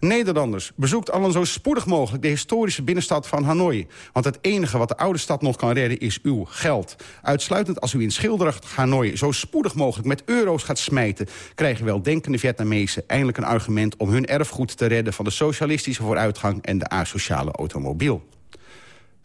Speaker 17: Nederlanders, bezoekt allen zo spoedig mogelijk de historische binnenstad van Hanoi. Want het enige wat de oude stad nog kan redden is uw geld. Uitsluitend als u in schilderig Hanoi zo spoedig mogelijk met euro's gaat smijten... krijgen weldenkende Vietnamezen eindelijk een argument om hun erfgoed te redden... van de socialistische vooruitgang en de asociale automobiel.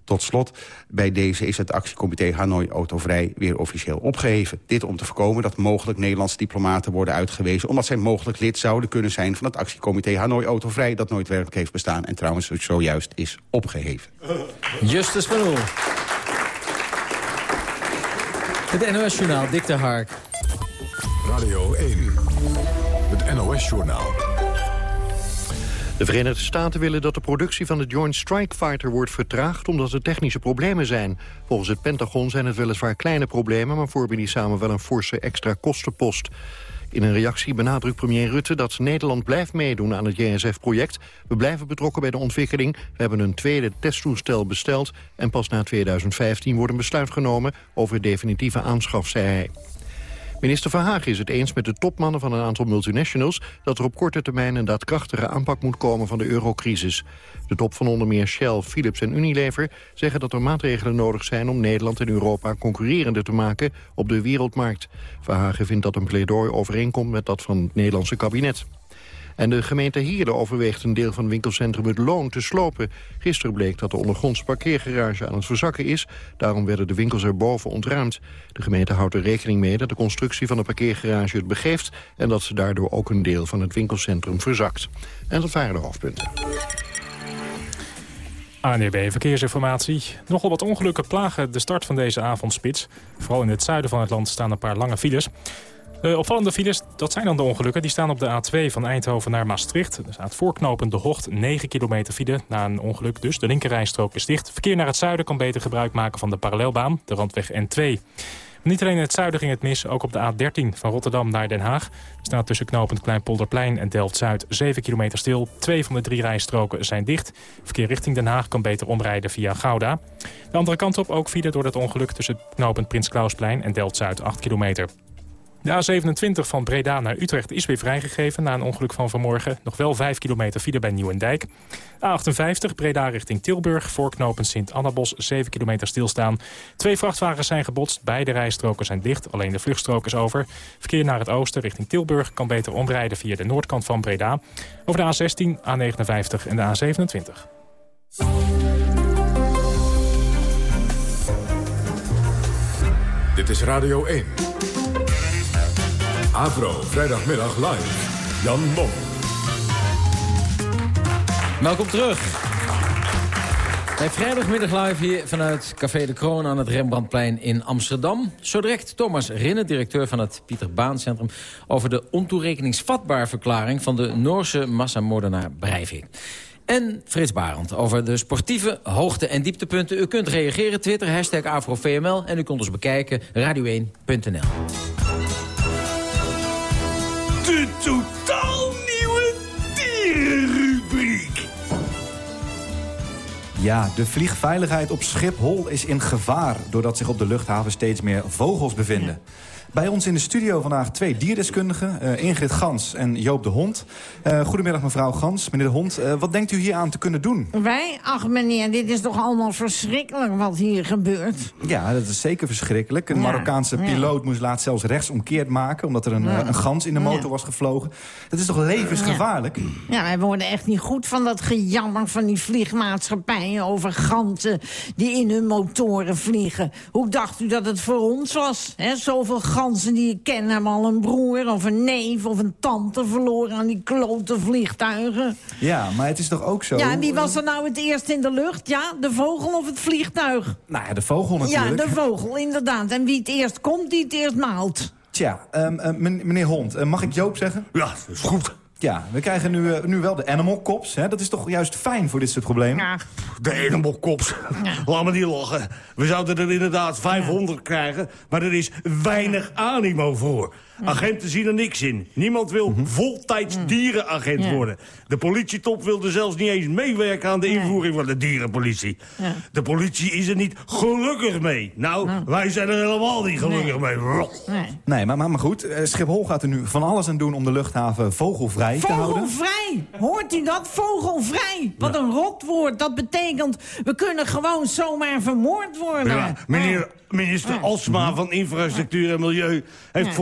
Speaker 17: Tot slot, bij deze is het actiecomité Hanoi Autovrij weer officieel opgeheven. Dit om te voorkomen dat mogelijk Nederlandse diplomaten worden uitgewezen... omdat zij mogelijk lid zouden kunnen zijn van het actiecomité Hanoi Autovrij... dat nooit werkelijk heeft bestaan en trouwens zojuist is opgeheven.
Speaker 9: Justus van Oel. Het NOS-journaal, Dick de Hark.
Speaker 1: Radio 1, het NOS-journaal.
Speaker 2: De Verenigde Staten willen dat de productie van de Joint Strike Fighter wordt vertraagd omdat er technische problemen zijn. Volgens het Pentagon zijn het weliswaar kleine problemen, maar vormen die samen wel een forse extra kostenpost. In een reactie benadrukt premier Rutte dat Nederland blijft meedoen aan het JSF-project. We blijven betrokken bij de ontwikkeling. We hebben een tweede testtoestel besteld en pas na 2015 wordt een besluit genomen over definitieve aanschaf, zei hij. Minister Verhagen is het eens met de topmannen van een aantal multinationals... dat er op korte termijn een daadkrachtige aanpak moet komen van de eurocrisis. De top van onder meer Shell, Philips en Unilever zeggen dat er maatregelen nodig zijn... om Nederland en Europa concurrerender te maken op de wereldmarkt. Verhagen vindt dat een pleidooi overeenkomt met dat van het Nederlandse kabinet. En de gemeente Hierde overweegt een deel van winkelcentrum Het Loon te slopen. Gisteren bleek dat de ondergrondse parkeergarage aan het verzakken is. Daarom werden de winkels erboven ontruimd. De gemeente houdt er rekening mee dat de constructie van de parkeergarage het begeeft... en dat ze daardoor ook een deel van het winkelcentrum verzakt. En dat waren de hoofdpunten.
Speaker 6: ANEB Verkeersinformatie. Nogal wat ongelukken plagen de start van deze avondspits. Vooral in het zuiden van het land staan een paar lange files. De opvallende files, dat zijn dan de ongelukken. Die staan op de A2 van Eindhoven naar Maastricht. Er staat voorknopend de Hocht 9 kilometer file na een ongeluk. Dus de linkerrijstrook is dicht. Verkeer naar het zuiden kan beter gebruik maken van de parallelbaan, de randweg N2. Niet alleen in het zuiden ging het mis, ook op de A13 van Rotterdam naar Den Haag. Staat tussen knopend Kleinpolderplein en Delft-Zuid 7 kilometer stil. Twee van de drie rijstroken zijn dicht. Verkeer richting Den Haag kan beter omrijden via Gouda. De andere kant op ook file door het ongeluk tussen knopend Prins Klausplein en Delft-Zuid 8 kilometer. De A27 van Breda naar Utrecht is weer vrijgegeven na een ongeluk van vanmorgen. Nog wel 5 kilometer file bij Nieuwendijk. A58 Breda richting Tilburg, voorknopend Sint-Annabos, 7 kilometer stilstaan. Twee vrachtwagens zijn gebotst, beide rijstroken zijn dicht, alleen de vluchtstrook is over. Verkeer naar het oosten richting Tilburg kan beter omrijden via de noordkant van Breda. Over de A16, A59 en de A27.
Speaker 1: Dit is Radio 1. Avro, vrijdagmiddag live. Jan Mom.
Speaker 9: Welkom terug. Bij vrijdagmiddag live hier vanuit Café de Kroon aan het Rembrandtplein in Amsterdam. Zo direct Thomas Rinne, directeur van het Pieter Baan Centrum... over de ontoerekeningsvatbaar verklaring van de Noorse massamoordenaar Breivik. En Frits Barend over de sportieve hoogte- en dieptepunten. U kunt reageren, Twitter, hashtag en u kunt ons bekijken, radio1.nl.
Speaker 10: De totaal nieuwe dierenrubriek.
Speaker 12: Ja, de vliegveiligheid op Schiphol is in gevaar... doordat zich op de luchthaven steeds meer vogels bevinden. Bij ons in de studio vandaag twee dierdeskundigen. Uh, Ingrid Gans en Joop de Hond. Uh, goedemiddag mevrouw Gans. Meneer de Hond, uh, wat denkt u hier aan te kunnen doen?
Speaker 18: Wij? Ach meneer, dit is toch allemaal verschrikkelijk wat hier gebeurt.
Speaker 12: Ja, dat is zeker verschrikkelijk. Een
Speaker 18: Ja,
Speaker 12: Marokkaanse
Speaker 18: ja.
Speaker 12: piloot moest laatst zelfs rechtsomkeerd maken... omdat er een,
Speaker 18: Ja.
Speaker 12: eh, een gans in de motor was gevlogen. Dat is toch levensgevaarlijk?
Speaker 18: Ja, wij worden echt niet goed van dat gejammer van die vliegmaatschappijen... over ganzen die in hun motoren vliegen. Hoe dacht u dat het voor ons was? Hè? Zoveel ganzen die ik ken hebben al een broer of een neef of een tante verloren... aan die klote vliegtuigen.
Speaker 12: Ja, maar het is toch ook zo...
Speaker 18: Ja, en wie was er nou het eerst in de lucht? Ja, de vogel of het vliegtuig?
Speaker 12: Nou ja, de vogel
Speaker 18: Ja,
Speaker 12: natuurlijk.
Speaker 18: de vogel, inderdaad. En wie het eerst komt, die het eerst maalt.
Speaker 12: Tja, ehm, eh, men- meneer Hond, eh, mag ik Joop zeggen?
Speaker 10: Ja, dat is goed.
Speaker 12: Ja, we krijgen nu, uh, nu wel de animal cops. Hè? Dat is toch juist fijn voor dit soort problemen?
Speaker 19: Ja. De animal cops. Ja. Laat me niet lachen. We zouden er inderdaad 500 ja. krijgen, maar er is weinig animo voor. Agenten zien er niks in. Niemand wil mm -hmm. voltijds dierenagent ja. worden. De politietop wilde zelfs niet eens meewerken aan de invoering van de dierenpolitie. Ja. De politie is er niet gelukkig mee. Nou, nou. wij zijn er helemaal niet gelukkig nee. mee.
Speaker 12: Nee, nee maar, maar, maar goed, Schiphol gaat er nu van alles aan doen om de luchthaven vogelvrij, te houden.
Speaker 18: Vogelvrij! Hoort u dat? Vogelvrij! Wat een rotwoord. Dat betekent, we kunnen gewoon zomaar vermoord worden.
Speaker 19: Ja, meneer Minister Alsma van Infrastructuur en Milieu heeft ja.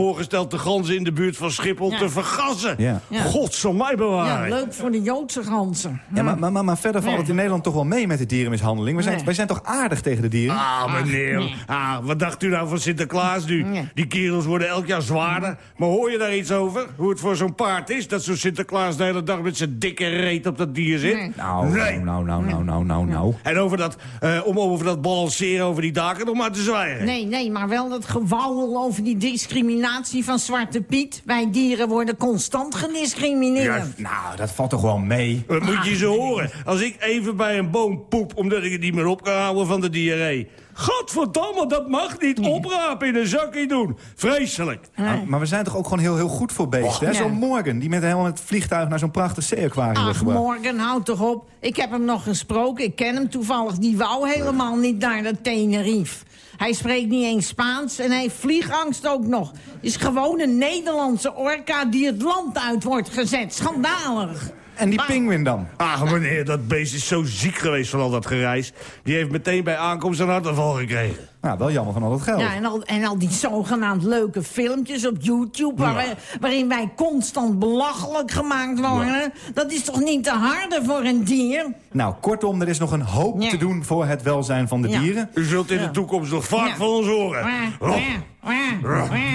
Speaker 19: De ganzen in de buurt van Schiphol ja. te vergassen. Ja. God zal mij bewaren.
Speaker 18: Ja, leuk voor de Joodse ganzen.
Speaker 12: Ja, maar, maar, maar, maar verder valt het in Nederland toch wel mee met de dierenmishandeling. Wij zijn, nee. wij zijn toch aardig tegen de dieren?
Speaker 19: Ah, meneer. Nee. Ah, wat dacht u nou van Sinterklaas nu? Nee. Die kerels worden elk jaar zwaarder. Maar hoor je daar iets over? Hoe het voor zo'n paard is? Dat zo'n Sinterklaas de hele dag met zijn dikke reet op dat dier zit?
Speaker 12: Nou, nou, nou, nou, nou, nou, nou.
Speaker 19: En over dat, uh, om over dat balanceren over die daken nog maar te zwijgen.
Speaker 18: Nee, nee, maar wel dat gewauwel over die discriminatie van Zwarte Piet. Wij dieren worden constant gediscrimineerd.
Speaker 12: Ja, nou, dat valt toch wel mee.
Speaker 19: Wat moet je zo horen? Als ik even bij een boom poep omdat ik het niet meer op kan houden van de diarree... Godverdomme, dat mag niet. Oprapen in een zakje doen. Vreselijk.
Speaker 12: Nou, maar we zijn toch ook gewoon heel, heel goed voor beesten. Ja. Zo'n Morgan, die met helemaal met het vliegtuig naar zo'n prachtig zeeaquarium wordt gebracht.
Speaker 18: Morgan, houd toch op. Ik heb hem nog gesproken. Ik ken hem toevallig. Die wou helemaal niet naar de Tenerife. Hij spreekt niet eens Spaans en hij heeft vliegangst ook nog. is gewoon een Nederlandse orka die het land uit wordt gezet. Schandalig.
Speaker 12: En die pinguïn dan?
Speaker 19: Ach, meneer, dat beest is zo ziek geweest van al dat gereis. Die heeft meteen bij aankomst een hartaanval gekregen.
Speaker 12: Nou, wel jammer van al dat geld.
Speaker 18: Ja, en al, en al die zogenaamd leuke filmpjes op YouTube... Waar ja. waarin wij constant belachelijk gemaakt worden. Ja. Dat is toch niet te harde voor een dier?
Speaker 12: Nou, kortom, er is nog een hoop ja. te doen voor het welzijn van de dieren.
Speaker 19: U zult in de toekomst nog vaak van ons horen. Oh.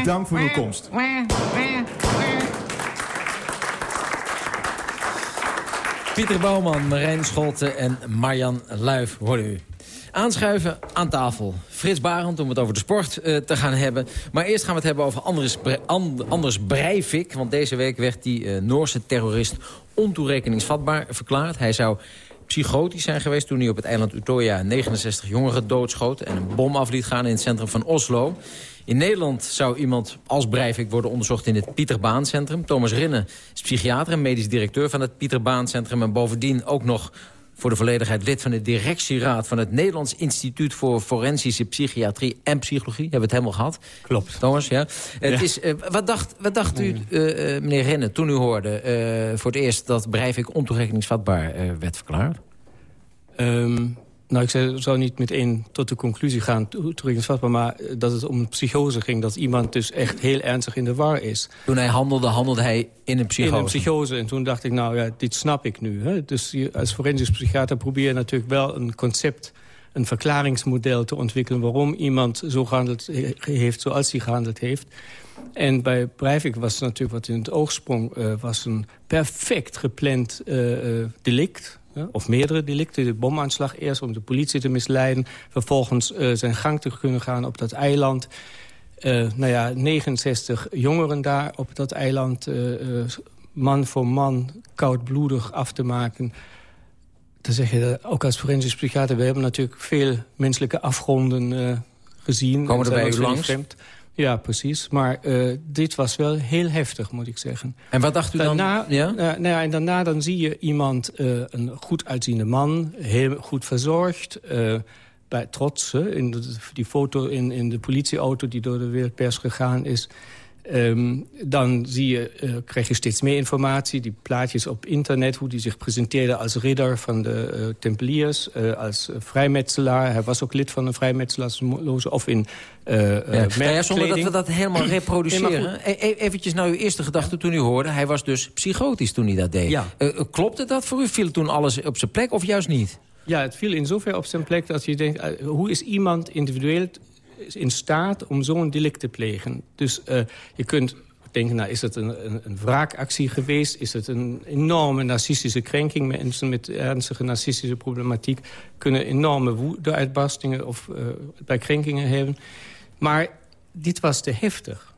Speaker 12: Dank voor uw komst.
Speaker 9: Pieter Bouwman, Marijn Scholten en Marjan Luif horen u. Aanschuiven aan tafel. Frits Barend om het over de sport uh, te gaan hebben. Maar eerst gaan we het hebben over Anders, Bre Anders Breivik. Want deze week werd die uh, Noorse terrorist ontoerekeningsvatbaar verklaard. Hij zou psychotisch zijn geweest toen hij op het eiland Utoya 69 jongeren doodschoot... en een bom af liet gaan in het centrum van Oslo. In Nederland zou iemand als Breivik worden onderzocht in het Pieter Baan Centrum. Thomas Rinne is psychiater en medisch directeur van het Pieter Baan Centrum... en bovendien ook nog voor de volledigheid lid van de directieraad... van het Nederlands Instituut voor Forensische Psychiatrie en Psychologie. Hebben we het helemaal gehad?
Speaker 12: Klopt.
Speaker 9: Thomas, ja. ja. Het is, uh, wat, dacht, wat dacht u, uh, uh, meneer Renne, toen u hoorde voor het eerst... dat Breivik ontoerekeningsvatbaar werd verklaard?
Speaker 20: Um, nou, ik zou niet meteen tot de conclusie gaan, toerekeningsvatbaar... maar dat het om een psychose ging, dat iemand dus echt heel ernstig in de war is.
Speaker 9: Toen hij handelde, handelde hij in een psychose?
Speaker 20: In een psychose. En toen dacht ik, nou ja, dit snap ik nu. Hè? Dus als forensisch psychiater probeer je natuurlijk wel een concept een verklaringsmodel te ontwikkelen... waarom iemand zo gehandeld heeft zoals hij gehandeld heeft. En bij Breivik was natuurlijk wat in het oog sprong... Uh, was een perfect gepland uh, uh, of meerdere delicten. De bomaanslag eerst om de politie te misleiden. Vervolgens uh, zijn gang te kunnen gaan op dat eiland. Uh, nou ja, 69 jongeren daar op dat eiland. Uh, man voor man koudbloedig af te maken. Dan zeg je, ook als forensisch psychiater... we hebben natuurlijk veel menselijke afgronden gezien.
Speaker 9: Komen er bij u langs? Vreemd.
Speaker 20: Ja, precies. Maar uh, dit was wel heel heftig, moet ik zeggen.
Speaker 9: En wat dacht u
Speaker 20: daarna,
Speaker 9: dan? Ja?
Speaker 20: Uh, nou ja, en daarna dan zie je iemand, uh, een goed uitziende man... heel goed verzorgd, bij trots. in de, die foto in, in de politieauto die door de wereldpers gegaan is... Um, dan zie je, uh, krijg je steeds meer informatie. Die plaatjes op internet, hoe hij zich presenteerde als ridder van de uh, Tempeliers. Uh, als vrijmetselaar. Hij was ook lid van een vrijmetselaarsloze. Of in ja.
Speaker 9: ja, Zonder dat we dat helemaal reproduceren. E e eventjes naar uw eerste gedachte toen u hoorde. Hij was dus psychotisch toen hij dat deed. Ja. klopte dat voor u? Viel toen alles op zijn plek of juist niet?
Speaker 20: Ja, het viel in zover op zijn plek dat je denkt... hoe is iemand individueel in staat om zo'n delict te plegen. Dus uh, je kunt denken, nou, is het een, een, een, wraakactie geweest? Is het een enorme narcistische krenking? Mensen met ernstige narcistische problematiek... kunnen enorme woede-uitbarstingen of uh, bij krenkingen hebben. Maar dit was te heftig.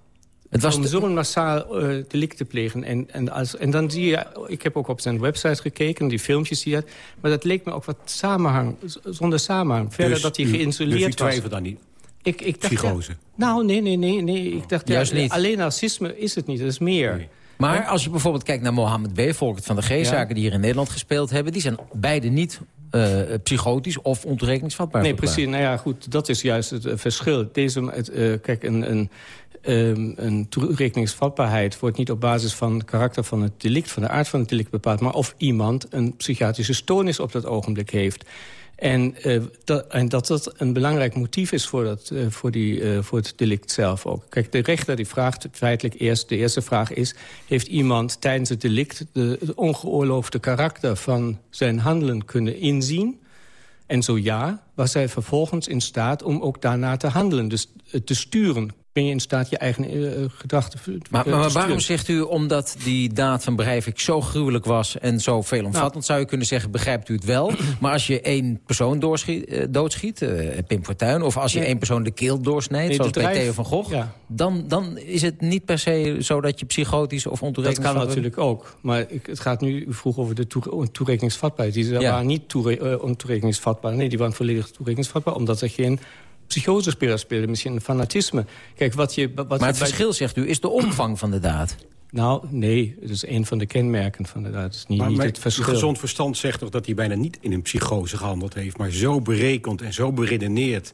Speaker 20: Het was om zo'n massaal uh, delict te plegen. En, en, als, en dan zie je, ik heb ook op zijn website gekeken, die filmpjes die had. Maar dat leek me ook wat samenhang, zonder samenhang. Verder
Speaker 21: dus
Speaker 20: dat hij geïnstalleerd
Speaker 21: dus was. Dus dan niet?
Speaker 20: Ik, ik dacht,
Speaker 21: Psychose?
Speaker 20: nou, nee, nee, nee. nee. Ik dacht,
Speaker 9: Juist
Speaker 20: ja,
Speaker 9: niet.
Speaker 20: alleen narcisme is het niet, dat is meer. Nee.
Speaker 9: Maar als je bijvoorbeeld kijkt naar Mohammed B. Volkert van de G-zaken... die hier in Nederland gespeeld hebben... die zijn beide niet uh, psychotisch of ontoerekeningsvatbaar.
Speaker 20: Nee, precies. Nou ja, goed, dat is juist het uh, verschil. Deze, het, uh, kijk, een, een, um, een toerekeningsvatbaarheid wordt niet op basis van het karakter van het delict... van de aard van het delict bepaald... maar of iemand een psychiatrische stoornis op dat ogenblik heeft... En, uh, dat, en dat dat een belangrijk motief is voor, dat, uh, voor, die, uh, voor het delict zelf ook. Kijk, de rechter die vraagt feitelijk eerst... de eerste vraag is... heeft iemand tijdens het delict de, ongeoorloofde karakter van zijn handelen kunnen inzien? En zo ja, was hij vervolgens in staat om ook daarna te handelen. Dus te sturen ben je in staat je eigen uh, gedachten uh,
Speaker 9: maar, maar, maar waarom zegt u, omdat die daad van Breivik zo gruwelijk was... en zo veelomvattend, nou, zou je kunnen zeggen, begrijpt u het wel. Maar als je één persoon doorschiet, uh, doodschiet, Pim Fortuyn... of als je nee. één persoon de keel doorsnijdt, nee, zoals bij Theo van Gogh... Ja. Dan, dan is het niet per se zo dat je psychotisch of ontoerekeningsvatbaar...
Speaker 20: Dat kan natuurlijk ook. Maar ik, het gaat nu, u vroeg over de toe, toerekeningsvatbaarheid. Die ja. waren niet toere, ontoerekeningsvatbaar. Nee, die waren volledig toerekeningsvatbaar, omdat er geen psychosespelers spelen, misschien een fanatisme. Kijk, wat je, wat
Speaker 9: maar het bij... verschil, zegt u, is de omvang van de daad.
Speaker 20: Nou, nee, het is een van de kenmerken van de daad. Het is niet,
Speaker 21: maar,
Speaker 20: niet het verschil.
Speaker 21: gezond verstand zegt toch dat hij bijna niet in een psychose gehandeld heeft... maar zo berekend en zo beredeneerd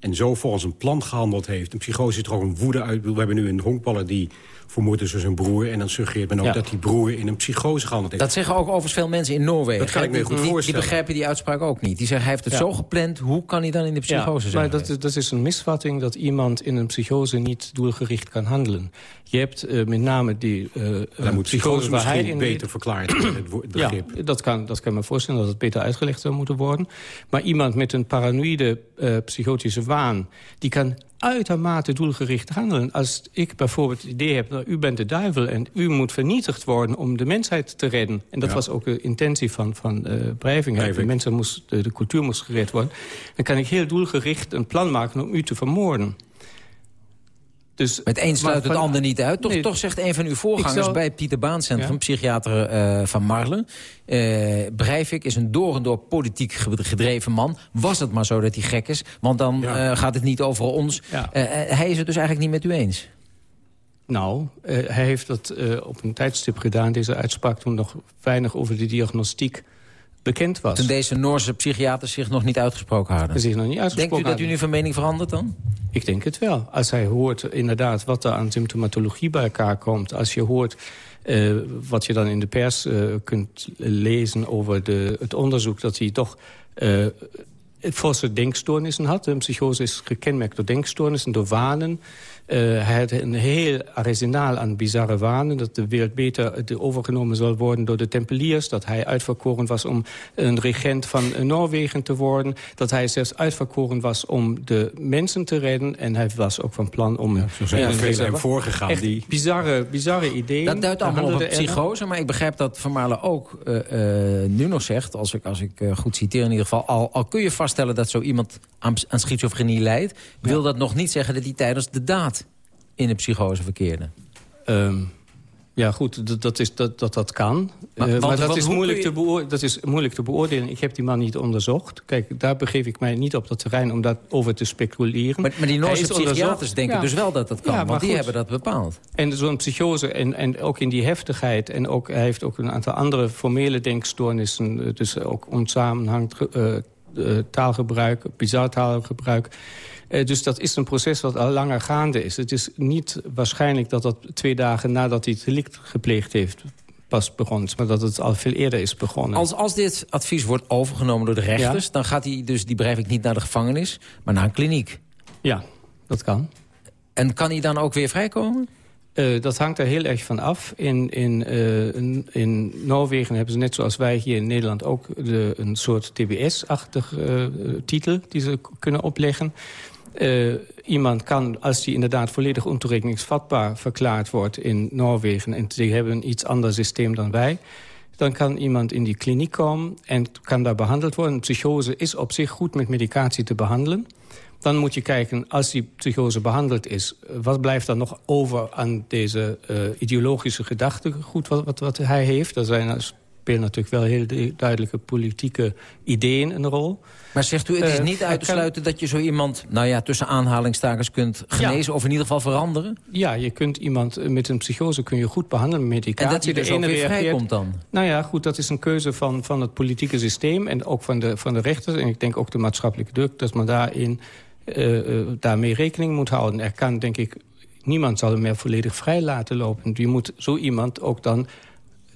Speaker 21: en zo volgens een plan gehandeld heeft. Een psychose is toch ook een woede uit. We hebben nu een honkballer die vermoord is door zijn broer... en dan suggereert men ook ja. dat die broer in een psychose gehandeld heeft.
Speaker 9: Dat zeggen ook overigens veel mensen in Noorwegen.
Speaker 21: Dat kan ik me goed
Speaker 9: die,
Speaker 21: voorstellen.
Speaker 9: Die begrijpen die uitspraak ook niet. Die zeggen, hij heeft het ja. zo gepland, hoe kan hij dan in de psychose
Speaker 20: ja,
Speaker 9: zijn?
Speaker 20: Maar dat, dat, is een misvatting dat iemand in een psychose niet doelgericht kan handelen. Je hebt uh, met name die uh,
Speaker 21: dan moet psychose waar hij in beter verklaard het begrip.
Speaker 20: Ja, dat kan, dat kan me voorstellen dat het beter uitgelegd zou moeten worden. Maar iemand met een paranoïde uh, psychotische waan... die kan uitermate doelgericht handelen. Als ik bijvoorbeeld het idee heb, nou, u bent de duivel... en u moet vernietigd worden om de mensheid te redden. En dat ja. was ook de intentie van, van uh. De, mensen moest, de, de cultuur moest gered worden. Dan kan ik heel doelgericht een plan maken om u te vermoorden.
Speaker 9: Dus, Met één sluit het ander niet uit. Toch, nee, toch zegt een van uw voorgangers zou... bij Pieter Baan Centrum... Ja. psychiater uh, van Marlen... Uh, Breivik is een door en door politiek gedreven man. Was het maar zo dat hij gek is. Want dan ja. uh, gaat het niet over ons. Ja. hij is het dus eigenlijk niet met u eens.
Speaker 20: Nou, hij heeft dat op een tijdstip gedaan. Deze uitspraak toen nog weinig over de diagnostiek bekend was.
Speaker 9: Toen deze Noorse psychiaters zich nog niet uitgesproken hadden?
Speaker 20: Zich nog niet uitgesproken
Speaker 9: Denkt u dat u nu van mening verandert dan?
Speaker 20: Ik denk het wel. Als hij hoort inderdaad wat er aan symptomatologie bij elkaar komt... als je hoort uh, wat je dan in de pers uh, kunt lezen over de, het onderzoek... dat hij toch uh, forse denkstoornissen had. Een psychose is gekenmerkt door denkstoornissen, door wanen... Uh, hij had een heel arsenaal aan bizarre wanen. Dat de wereld beter de overgenomen zal worden door de Tempeliers. Dat hij uitverkoren was om een regent van Noorwegen te worden. Dat hij zelfs uitverkoren was om de mensen te redden. En hij was ook van plan om... Ja,
Speaker 21: zo zijn er veel hem voorgegaan.
Speaker 20: Echt
Speaker 21: die...
Speaker 20: bizarre, bizarre ideeën.
Speaker 9: Dat duidt allemaal op een psychose. Maar ik begrijp dat Van Marlen ook uh, uh, nu nog zegt... als ik, als ik goed citeer in ieder geval... Al, al kun je vaststellen dat zo iemand aan, aan schizofrenie leidt... Ja. wil dat nog niet zeggen dat hij tijdens de daad in de psychose verkeerde?
Speaker 20: Um, ja, goed, dat, dat, is, dat, dat, dat kan. Maar, uh, maar dat, is moeilijk je... te dat is moeilijk te beoordelen. Ik heb die man niet onderzocht. Kijk, daar begeef ik mij niet op dat terrein om daarover te speculeren.
Speaker 9: Maar, maar die Noorse psychiaters denken ja. dus wel dat dat kan, ja, want die hebben dat bepaald.
Speaker 20: En zo'n psychose, en, en ook in die heftigheid... en ook, hij heeft ook een aantal andere formele denkstoornissen... dus ook onsamenhang, uh, taalgebruik, bizar taalgebruik... Uh, dus dat is een proces wat al langer gaande is. Het is niet waarschijnlijk dat dat twee dagen nadat hij het delict gepleegd heeft pas begonnen maar dat het al veel eerder is begonnen.
Speaker 9: Als, als dit advies wordt overgenomen door de rechters... Ja? dan gaat hij dus die Breivik niet naar de gevangenis, maar naar een kliniek.
Speaker 20: Ja, dat kan.
Speaker 9: En kan hij dan ook weer vrijkomen?
Speaker 20: Uh, dat hangt er heel erg van af. In, in, uh, in, in, Noorwegen hebben ze net zoals wij hier in Nederland ook de, een soort TBS-achtig uh, titel die ze kunnen opleggen. Uh, iemand kan, als die inderdaad volledig ontoerekeningsvatbaar verklaard wordt in Noorwegen... en die hebben een iets ander systeem dan wij... dan kan iemand in die kliniek komen en kan daar behandeld worden. Psychose is op zich goed met medicatie te behandelen. Dan moet je kijken, als die psychose behandeld is... wat blijft dan nog over aan deze uh, ideologische gedachtegoed wat, wat, wat hij heeft? Er zijn, spelen natuurlijk wel heel duidelijke politieke ideeën een rol.
Speaker 9: Maar zegt u, het is
Speaker 20: Uh,
Speaker 9: niet uit te sluiten dat je zo iemand... nou ja, tussen aanhalingstakens kunt genezen of in ieder geval veranderen?
Speaker 20: Ja, je kunt iemand eh, met een psychose kun je goed behandelen met medicatie.
Speaker 9: En dat hij
Speaker 20: De
Speaker 9: dus
Speaker 20: ene
Speaker 9: weer vrijkomt dan?
Speaker 20: Nou ja, goed, dat is een keuze van, van het politieke systeem... en ook van de, van de rechters en ik denk ook de maatschappelijke druk... dat men daarin, eh, eh, daarmee rekening moet houden. Er kan, denk ik, niemand zal hem meer volledig vrij laten lopen. Je moet zo iemand ook dan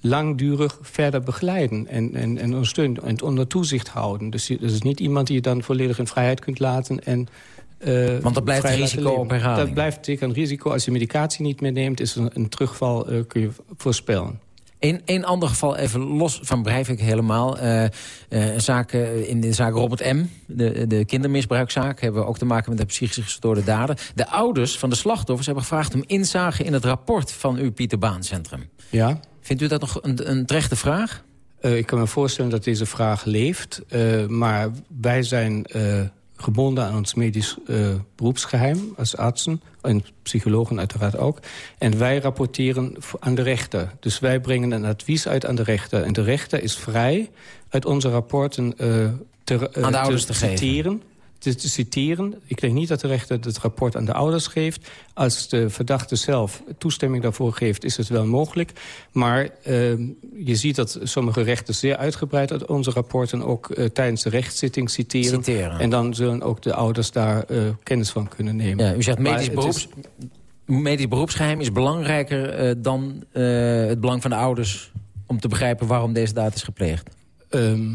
Speaker 20: langdurig verder begeleiden en, en, en ondersteunen en onder toezicht houden. Dus dat is niet iemand die je dan volledig in vrijheid kunt laten en eh,
Speaker 9: Want dat blijft risico op herhaling.
Speaker 20: Dat blijft zeker een risico. Als je medicatie niet meer neemt, is een, een terugval eh, kun je voorspellen.
Speaker 9: Een, een ander geval, even los van Breivik helemaal. eh, eh, zaken, in de zaak Robert M., de, de kindermisbruikzaak... hebben we ook te maken met de psychisch gestoorde dader. De ouders van de slachtoffers hebben gevraagd om inzage... in het rapport van uw Pieter Baan Centrum.
Speaker 20: Ja.
Speaker 9: Vindt u dat nog een, een terechte vraag?
Speaker 20: Eh, ik kan me voorstellen dat deze vraag leeft. eh, maar wij zijn eh, gebonden aan ons medisch eh, beroepsgeheim als artsen. En psychologen uiteraard ook. En wij rapporteren aan de rechter. Dus wij brengen een advies uit aan de rechter. En de rechter is vrij uit onze rapporten te,
Speaker 9: Aan de ouders te geven.
Speaker 20: citeren. Te, te citeren. Ik denk niet dat de rechter het rapport aan de ouders geeft. Als de verdachte zelf toestemming daarvoor geeft, is het wel mogelijk. Maar eh, je ziet dat sommige rechters zeer uitgebreid uit onze rapporten... ook eh, tijdens de rechtszitting citeren.
Speaker 9: Citeren.
Speaker 20: En dan zullen ook de ouders daar eh, kennis van kunnen nemen.
Speaker 9: Ja, u zegt medisch, beroeps,
Speaker 20: is-
Speaker 9: medisch beroepsgeheim is belangrijker eh, dan het belang van de ouders... om te begrijpen waarom deze daad is gepleegd.
Speaker 20: Ehm,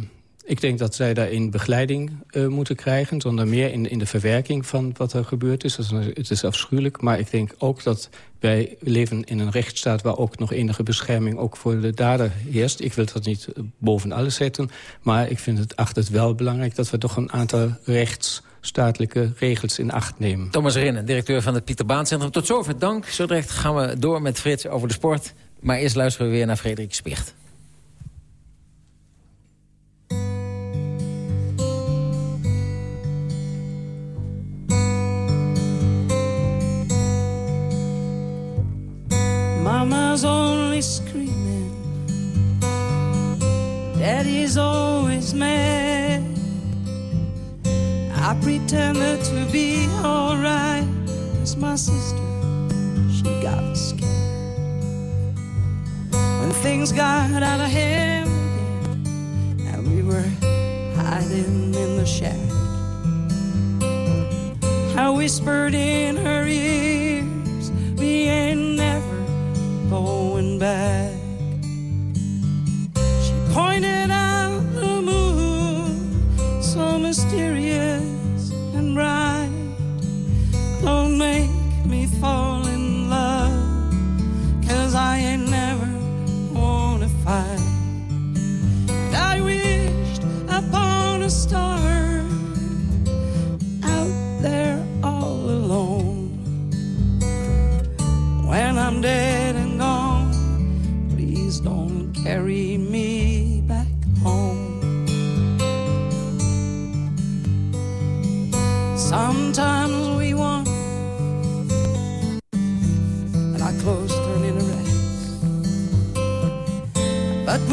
Speaker 20: ik denk dat zij daarin begeleiding eh, moeten krijgen. Zonder meer in, in de verwerking van wat er gebeurd is. Een- het is afschuwelijk. Maar ik denk ook dat wij leven in een rechtsstaat... waar ook nog enige bescherming ook voor de dader heerst. Ik wil dat niet eh, boven alles zetten. Maar ik vind het, acht het wel belangrijk... dat we toch een aantal rechtsstatelijke regels in acht nemen.
Speaker 9: Thomas Rinnen, directeur van het Pieter Baan Centrum. Tot zover, dank. Zo direct gaan we door met Frits over de sport. Maar eerst luisteren we weer naar Frederik Spicht.
Speaker 15: Mama's only screaming. Daddy's always mad. I pretended to be alright. Cause my sister, she got scared. When things got out of hand and we were hiding in the shack. I whispered in her ears, going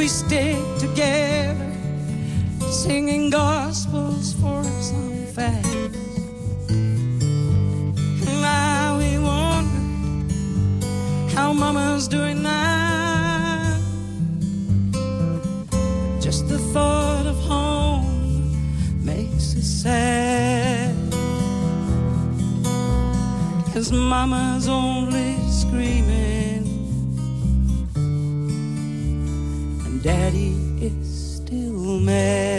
Speaker 15: we stick together, singing gospels for some fact. Now we wonder how mama's doing now. Just the thought of home makes us sad. Cause mama's only daddy is still mad.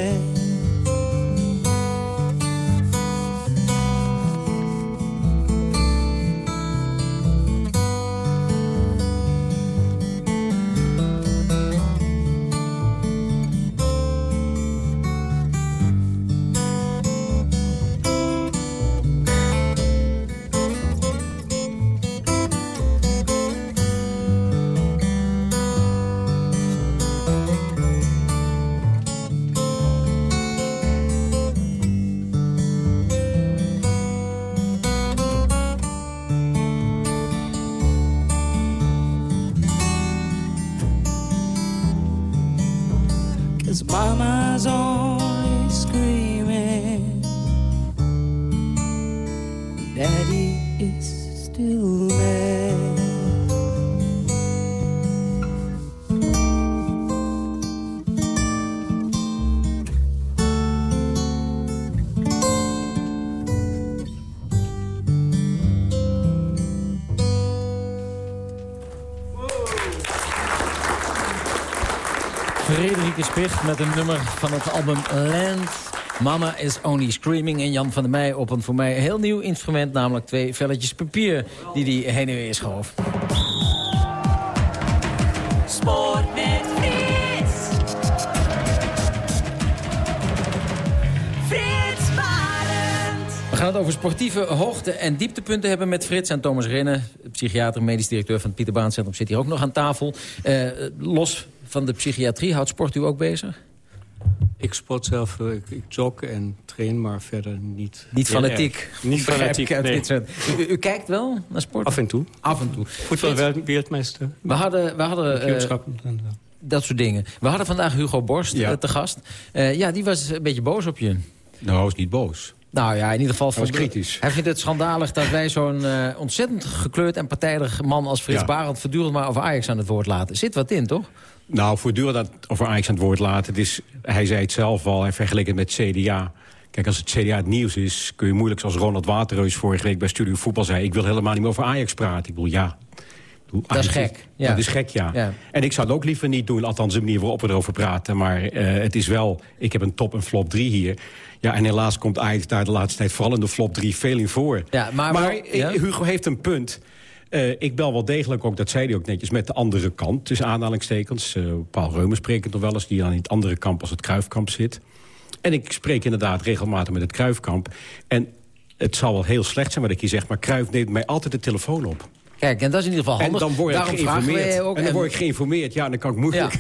Speaker 9: Met een nummer van het album Land. Mama is only screaming. En Jan van der Meij op een voor mij heel nieuw instrument... namelijk twee velletjes papier die hij heen en weer schoof.
Speaker 15: Sport met Frits. Frits Barend.
Speaker 9: We gaan het over sportieve hoogte- en dieptepunten hebben met Frits en Thomas Rinnen. Psychiater, medisch directeur van het Pieter Baan Centrum zit hier ook nog aan tafel. Eh, los van de psychiatrie, houdt sport u ook bezig?
Speaker 20: Ik sport zelf, eh, ik, ik jog en train, maar verder niet...
Speaker 9: Niet fanatiek.
Speaker 20: erg. Niet
Speaker 9: Begrijp
Speaker 20: fanatiek,
Speaker 9: ik uit
Speaker 20: nee.
Speaker 9: dit soort- U, u kijkt wel naar sport?
Speaker 20: Af en toe.
Speaker 9: Af en toe.
Speaker 20: Voetbalwereldmeester.
Speaker 9: We hadden, we hadden eh, dat soort dingen. We hadden vandaag Hugo Borst
Speaker 21: Ja.
Speaker 9: eh, te gast. Eh, ja, die was een beetje boos op je.
Speaker 21: Nou, hij is niet boos.
Speaker 9: Nou ja, in ieder geval...
Speaker 21: Hij kritisch.
Speaker 9: Hij vindt het schandalig dat wij zo'n eh, ontzettend gekleurd en partijdig man als Frits
Speaker 21: Ja.
Speaker 9: Barend... voortdurend maar over Ajax aan het woord laten. Zit wat in, toch?
Speaker 21: Nou, voortdurend dat over Ajax aan het woord laten. Het is, hij zei het zelf al, hij vergeleek het met CDA. Kijk, als het CDA het nieuws is... kun je moeilijk zoals Ronald Waterreus vorige week bij Studio Voetbal zei... ik wil helemaal niet meer over Ajax praten. Ik bedoel, ja... Ik bedoel,
Speaker 9: Dat is gek, ja.
Speaker 21: Dat is gek, ja.
Speaker 9: Ja.
Speaker 21: En ik zou het ook liever niet doen, althans de manier waarop we erover praten. Maar eh, het is wel, ik heb een top en flop 3 hier. Ja, en helaas komt Ajax daar de laatste tijd vooral in de flop 3 veel in voor.
Speaker 9: Ja, maar wel- ja?
Speaker 21: Hugo heeft een punt. Eh, ik bel wel degelijk ook, dat zei hij ook netjes, met de andere kant. Tussen aanhalingstekens. Eh, Paul Reumer spreekt nog wel eens, die aan het andere kamp als het Kruifkamp zit. En ik spreek inderdaad regelmatig met het Kruifkamp. En het zal wel heel slecht zijn wat ik hier zeg... maar Kruif neemt mij altijd de telefoon op.
Speaker 9: Kijk, en dat is in ieder geval handig.
Speaker 21: En dan word ik
Speaker 9: Daarom
Speaker 21: geïnformeerd. en dan word ik geïnformeerd. Ja, dan kan ik moeilijk...
Speaker 9: Ja.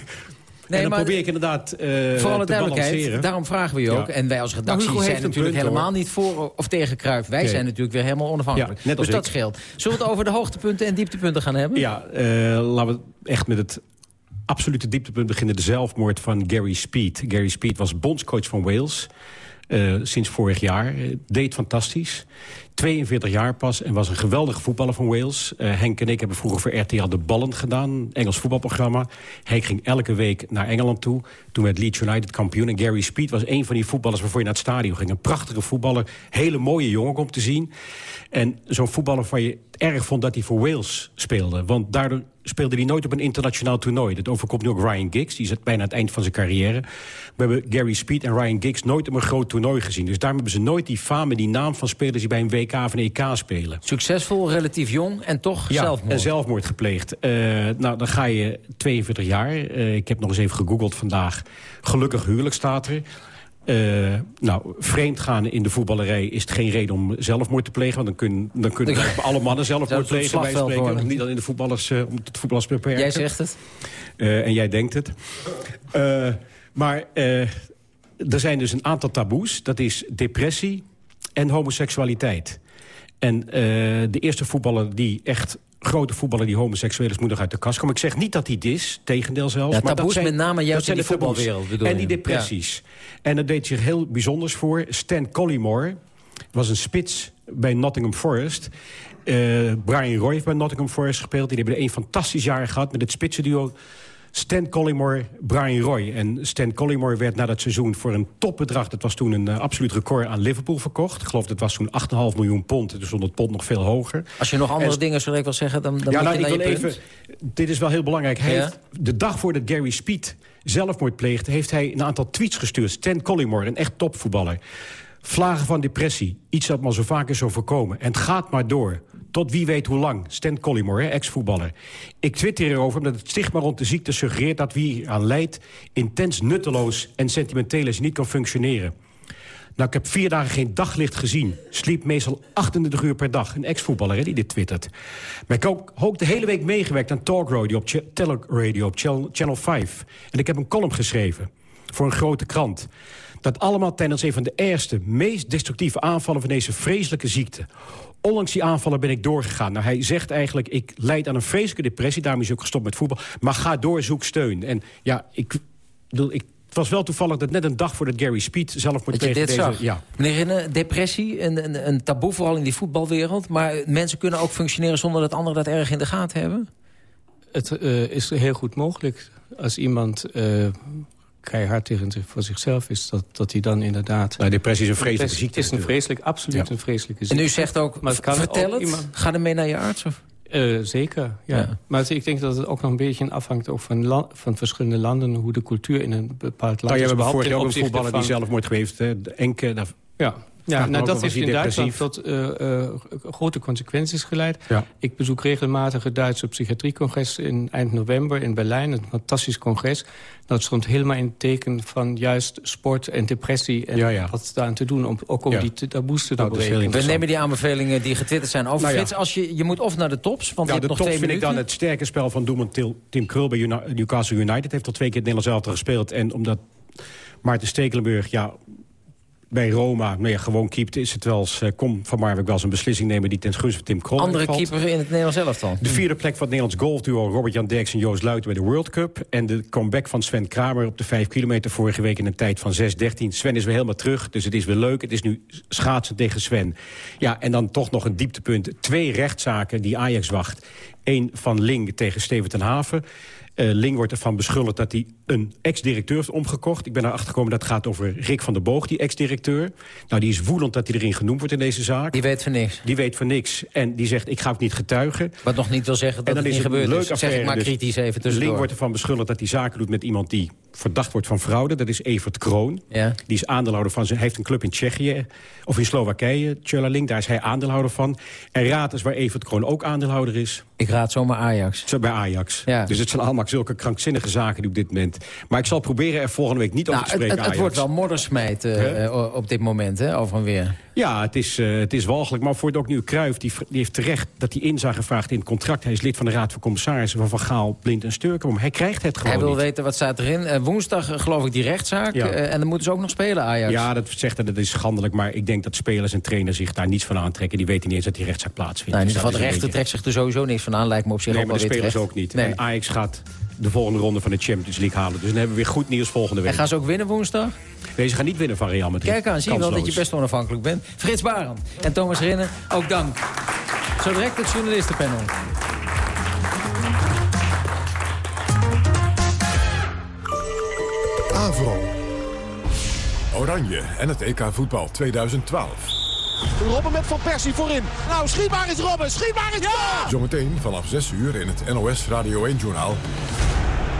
Speaker 21: En
Speaker 9: Nee,
Speaker 21: dan
Speaker 9: maar-
Speaker 21: probeer ik inderdaad eh
Speaker 9: Voor alle
Speaker 21: te
Speaker 9: duidelijkheid,
Speaker 21: balanceren.
Speaker 9: daarom vragen we je
Speaker 21: Ja.
Speaker 9: ook. En wij als redactie
Speaker 21: Nou, Hugo
Speaker 9: zijn natuurlijk helemaal
Speaker 21: hoor.
Speaker 9: niet voor of tegen Kruif. Wij
Speaker 21: Nee.
Speaker 9: zijn natuurlijk weer helemaal onafhankelijk.
Speaker 21: Ja, net
Speaker 9: dus
Speaker 21: als
Speaker 9: dat
Speaker 21: ik.
Speaker 9: scheelt. Zullen we het over de hoogtepunten en dieptepunten gaan hebben?
Speaker 21: Ja, eh, laten we echt met het absolute dieptepunt beginnen. De zelfmoord van Gary Speed. Gary Speed was bondscoach van Wales. Eh, sinds vorig jaar. Eh, deed fantastisch. 42 jaar pas en was een geweldige voetballer van Wales. Eh, Henk en ik hebben vroeger voor RTL de Ballen gedaan. Engels voetbalprogramma. Henk ging elke week naar Engeland toe. Toen werd Leeds United kampioen. En Gary Speed was een van die voetballers waarvoor je naar het stadion ging. Een prachtige voetballer. Hele mooie jongen om te zien. En zo'n voetballer waarvan je erg vond dat hij voor Wales speelde. Want daardoor speelde hij nooit op een internationaal toernooi. Dat overkomt nu ook Ryan Giggs. Die is bijna aan het eind van zijn carrière. We hebben Gary Speed en Ryan Giggs nooit op een groot toernooi gezien. Dus daarom hebben ze nooit die faam en die naam van spelers... die bij een WK of een EK spelen.
Speaker 9: Succesvol, relatief jong en toch
Speaker 21: Ja,
Speaker 9: zelfmoord.
Speaker 21: en zelfmoord gepleegd. Eh, nou, dan ga je 42 jaar. Eh, ik heb nog eens even gegoogeld vandaag. Gelukkig huwelijk staat er. Eh, nou, vreemd gaan in de voetballerij is het geen reden om zelfmoord te plegen. Want dan, kun, dan kunnen alle mannen zelfmoord plegen. Wij spreken niet dan in de voetballers, eh, om het voetballers te beperken.
Speaker 9: Jij zegt het.
Speaker 21: Eh, en jij denkt het. Maar er zijn dus een aantal taboes. Dat is depressie en homoseksualiteit. En de eerste voetballer die echt grote voetballer die homoseksueel is... moet nog uit de kast komen. Ik zeg niet dat hij het is, tegendeel zelfs.
Speaker 9: Ja,
Speaker 21: maar
Speaker 9: taboes
Speaker 21: dat zijn,
Speaker 9: met name juist
Speaker 21: dat zijn
Speaker 9: in
Speaker 21: de
Speaker 9: voetbalwereld,
Speaker 21: En
Speaker 9: je?
Speaker 21: die depressies. En dat deed zich heel bijzonders voor. Stan Collymore was een spits bij Nottingham Forest... Eh, Brian Roy heeft bij Nottingham Forest gespeeld. Die hebben er een fantastisch jaar gehad met het spitsenduo... Stan Collymore, Brian Roy. En Stan Collymore werd na dat seizoen voor een topbedrag... dat was toen een eh, absoluut record aan Liverpool verkocht. Ik geloof dat was toen 8,5 miljoen pond. Dus stond het pond nog veel hoger.
Speaker 9: Als je nog andere
Speaker 21: En-
Speaker 9: dingen zou ik wel zeggen, dan, dan
Speaker 21: ja, nou,
Speaker 9: je
Speaker 21: ik wil even... Dit is wel heel belangrijk. Hij
Speaker 9: Ja?
Speaker 21: heeft, de dag voordat Gary Speed zelfmoord pleegde... heeft hij een aantal tweets gestuurd. Stan Collymore, een echt topvoetballer. Vlagen van depressie. Iets dat maar zo vaak is zo voorkomen. En het gaat maar door. Tot wie weet hoe lang. Stan Collymore, ex-voetballer. Ik twitter erover omdat het stigma rond de ziekte suggereert... dat wie hier aan lijdt intens nutteloos en sentimenteel is... niet kan functioneren. Nou, ik heb vier dagen geen daglicht gezien. Sliep meestal 38 uur per dag. Een ex-voetballer die dit twittert. Maar ik heb ook, de hele week meegewerkt aan Talk Radio op, Tele Radio op Channel, Channel 5. En ik heb een column geschreven voor een grote krant. Dat allemaal tijdens een van de ergste, meest destructieve aanvallen... van deze vreselijke ziekte. Ondanks die aanvallen ben ik doorgegaan. Nou, hij zegt eigenlijk, ik leid aan een vreselijke depressie... daarom is hij ook gestopt met voetbal. Maar ga door, zoek steun. En ja, ik bedoel, ik, het was wel toevallig dat net een dag voordat Gary Speed zelf moet
Speaker 9: dit
Speaker 21: deze,
Speaker 9: zag.
Speaker 21: Ja,
Speaker 9: Meneer Rinne, depressie, een, een, een taboe vooral in die voetbalwereld. Maar mensen kunnen ook functioneren zonder dat anderen dat erg in de gaten hebben?
Speaker 20: Het eh, is heel goed mogelijk. Als iemand eh, keihard tegen zich, voor zichzelf is, dat, dat hij dan inderdaad...
Speaker 21: Nou, depressie is een vreselijke
Speaker 20: Depressie
Speaker 21: ziekte
Speaker 20: is een vreselijk, absoluut
Speaker 21: Ja.
Speaker 20: een vreselijke
Speaker 9: En
Speaker 20: ziekte.
Speaker 9: u zegt ook,
Speaker 20: Maar het kan
Speaker 9: vertel
Speaker 20: ook
Speaker 9: het,
Speaker 20: iemand-
Speaker 9: ga ermee naar je arts? Of?
Speaker 20: Uh, zeker, ja. Maar ik denk dat het ook nog een beetje afhangt ook van, van verschillende landen... hoe de cultuur in een bepaald land nou,
Speaker 21: is.
Speaker 20: We
Speaker 21: hebben vorig jaar ook een voetballer die zelfmoord geweest. De Enke,
Speaker 20: ja, ja, nou, dat heeft in Duitsland tot uh, uh, grote consequenties geleid. Ja. Ik bezoek regelmatig het Duitse psychiatriecongres in eind november in Berlijn. Een fantastisch congres. Dat stond helemaal in het teken van juist sport en depressie... en ja, wat daar aan te doen, om, ook om die taboes te doorbreken.
Speaker 22: We nemen die aanbevelingen die getwitterd zijn over. Nou, Frits, als je, je moet of naar de tops, want
Speaker 21: ja,
Speaker 22: je hebt
Speaker 21: nog
Speaker 22: twee
Speaker 21: vind
Speaker 22: minuten.
Speaker 21: ik dan het sterke spel van doelman Tim Krul bij Newcastle United. Heeft al twee keer het Nederlands elftal gespeeld. En omdat Maarten Stekelenburg... ja bij Roma, nou ja, gewoon keept, is het wel eens... Uh, kom van Marwijk wel eens een beslissing nemen die ten gunste van Tim Krol
Speaker 22: Andere
Speaker 21: valt.
Speaker 22: keeper in het Nederlands elftal.
Speaker 21: De vierde plek van het Nederlands golfduo Robert-Jan Derks en Joost Luiten bij de World Cup. En de comeback van Sven Kramer op de 5 kilometer vorige week in een tijd van 6.13. Sven is weer helemaal terug, dus het is weer leuk. Het is nu schaatsen tegen Sven. Ja, en dan toch nog een dieptepunt. Twee rechtszaken die Ajax wacht. Eén van Ling tegen Steven ten Haven. Uh, Ling wordt ervan beschuldigd dat hij een ex-directeur heeft omgekocht. Ik ben erachter gekomen dat het gaat over Rick van der Boog, die ex-directeur. Nou, die is woedend dat hij erin genoemd wordt in deze zaak.
Speaker 22: Die weet van niks.
Speaker 21: Die weet van niks. En die zegt, ik ga ook niet getuigen.
Speaker 22: Wat nog niet wil zeggen dat
Speaker 21: en dan
Speaker 22: het
Speaker 21: is
Speaker 22: niet gebeurd
Speaker 21: leuk
Speaker 22: is. Zeg ik maar kritisch even tussendoor.
Speaker 21: Ling wordt ervan beschuldigd dat hij zaken doet met iemand die verdacht wordt van fraude. Dat is Evert Kroon.
Speaker 22: Ja.
Speaker 21: Die is aandeelhouder van zijn... Hij heeft een club in Tsjechië, of in Slowakije, Tjöla Ling. Daar is hij aandeelhouder van. En raad eens waar Evert Kroon ook aandeelhouder is.
Speaker 22: Ik raad zomaar Ajax.
Speaker 21: Zo bij Ajax.
Speaker 22: Ja.
Speaker 21: Dus het zijn allemaal zulke krankzinnige zaken die op dit moment... Maar ik zal proberen er volgende week niet
Speaker 22: nou,
Speaker 21: over te spreken,
Speaker 22: het, het, het wordt wel moddersmijt uh, op dit moment, hè, over en weer.
Speaker 21: Ja, het is, uh, het is walgelijk. Maar voor het ook nu Kruijf, die, die heeft terecht dat hij in gevraagd in het contract. Hij is lid van de Raad van Commissarissen van Van Gaal, Blind en Sturkenboom. Hij krijgt het gewoon
Speaker 22: Hij wil
Speaker 21: niet.
Speaker 22: weten wat staat erin. Woensdag geloof ik die rechtszaak.
Speaker 21: Ja.
Speaker 22: en dan moeten ze ook nog spelen, Ajax.
Speaker 21: Ja, dat zegt dat het is schandelijk. Maar ik denk dat spelers en trainers zich daar niets van aantrekken. Die weten niet eens dat die rechtszaak plaatsvindt.
Speaker 22: In
Speaker 21: Dus dat
Speaker 22: de rechter trekt zich er sowieso niks van aan. Lijkt me op zich
Speaker 21: Nee,
Speaker 22: ook
Speaker 21: maar de spelers
Speaker 22: terecht.
Speaker 21: ook niet.
Speaker 22: Nee.
Speaker 21: En Ajax gaat de volgende ronde van de Champions League halen. Dus dan hebben we weer goed nieuws volgende week.
Speaker 22: En gaan ze ook winnen woensdag?
Speaker 21: Nee, ze gaan niet winnen van Real Madrid.
Speaker 22: Kijk aan, zie je wel dat je best onafhankelijk bent. Frits Barend en Thomas Rinnen, ook dank. Zo direct het journalistenpanel.
Speaker 1: Avro. Oranje en het EK voetbal 2012.
Speaker 23: Robben met Van Persie voorin. Nou, schiet maar eens Robben, schiet maar eens! Ja!
Speaker 1: Zometeen vanaf 6 uur in het NOS Radio 1-journaal.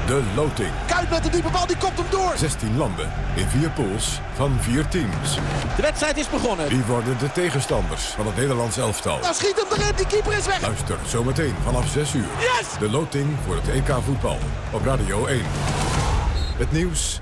Speaker 1: De loting.
Speaker 23: Kuit met de diepe bal, die komt hem door.
Speaker 1: 16 landen in vier pools van vier teams.
Speaker 23: De wedstrijd is begonnen.
Speaker 1: Wie worden de tegenstanders van het Nederlands elftal?
Speaker 23: Nou schiet hem erin, die keeper is weg.
Speaker 1: Luister zometeen vanaf 6 uur.
Speaker 23: Yes!
Speaker 1: De loting voor het EK voetbal op Radio 1. Het nieuws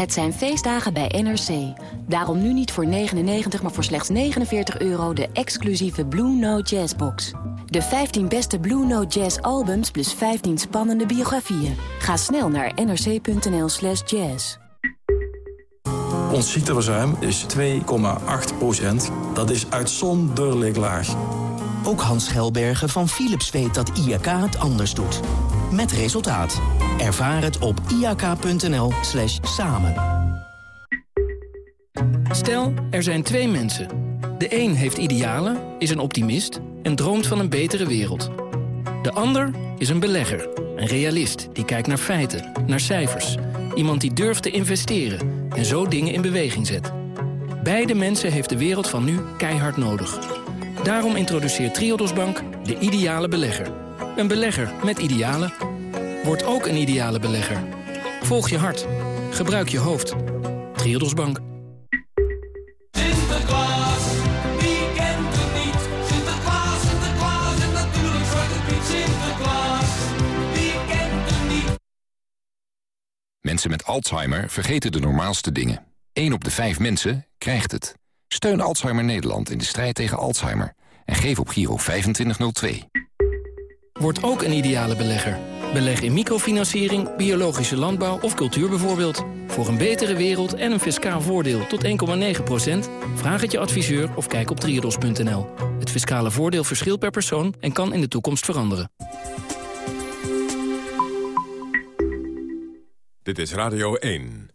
Speaker 24: Het zijn feestdagen bij NRC. Daarom nu niet voor 99, maar voor slechts 49 euro de exclusieve Blue Note Jazz box. De 15 beste Blue Note Jazz albums plus 15 spannende biografieën. Ga snel naar nrc.nl slash jazz.
Speaker 25: Ons ziekteverzuim is 2,8 procent. Dat is uitzonderlijk laag.
Speaker 26: Ook Hans Gelbergen van Philips weet dat IAK het anders doet. Met resultaat. Ervaar het op iak.nl slash samen.
Speaker 27: Stel, er zijn twee mensen. De een heeft idealen, is een optimist en droomt van een betere wereld. De ander is een belegger, een realist die kijkt naar feiten, naar cijfers. Iemand die durft te investeren en zo dingen in beweging zet. Beide mensen heeft de wereld van nu keihard nodig. Daarom introduceert Triodos Bank de ideale belegger. Een belegger met idealen. Word ook een ideale belegger. Volg je hart. Gebruik je hoofd. Triodos Bank.
Speaker 15: Sinterklaas, wie kent het niet? Sinterklaas, Sinterklaas en natuurlijk Zwarte Piet Sinterklaas. Wie kent het niet?
Speaker 28: Mensen met Alzheimer vergeten de normaalste dingen. 1 op de 5 mensen krijgt het. Steun Alzheimer Nederland in de strijd tegen Alzheimer. En geef op Giro 2502.
Speaker 27: Word ook een ideale belegger. Beleg in microfinanciering, biologische landbouw of cultuur bijvoorbeeld. Voor een betere wereld en een fiscaal voordeel tot 1,9% Vraag het je adviseur of kijk op triodos.nl. Het fiscale voordeel verschilt per persoon en kan in de toekomst veranderen.
Speaker 1: Dit is Radio 1.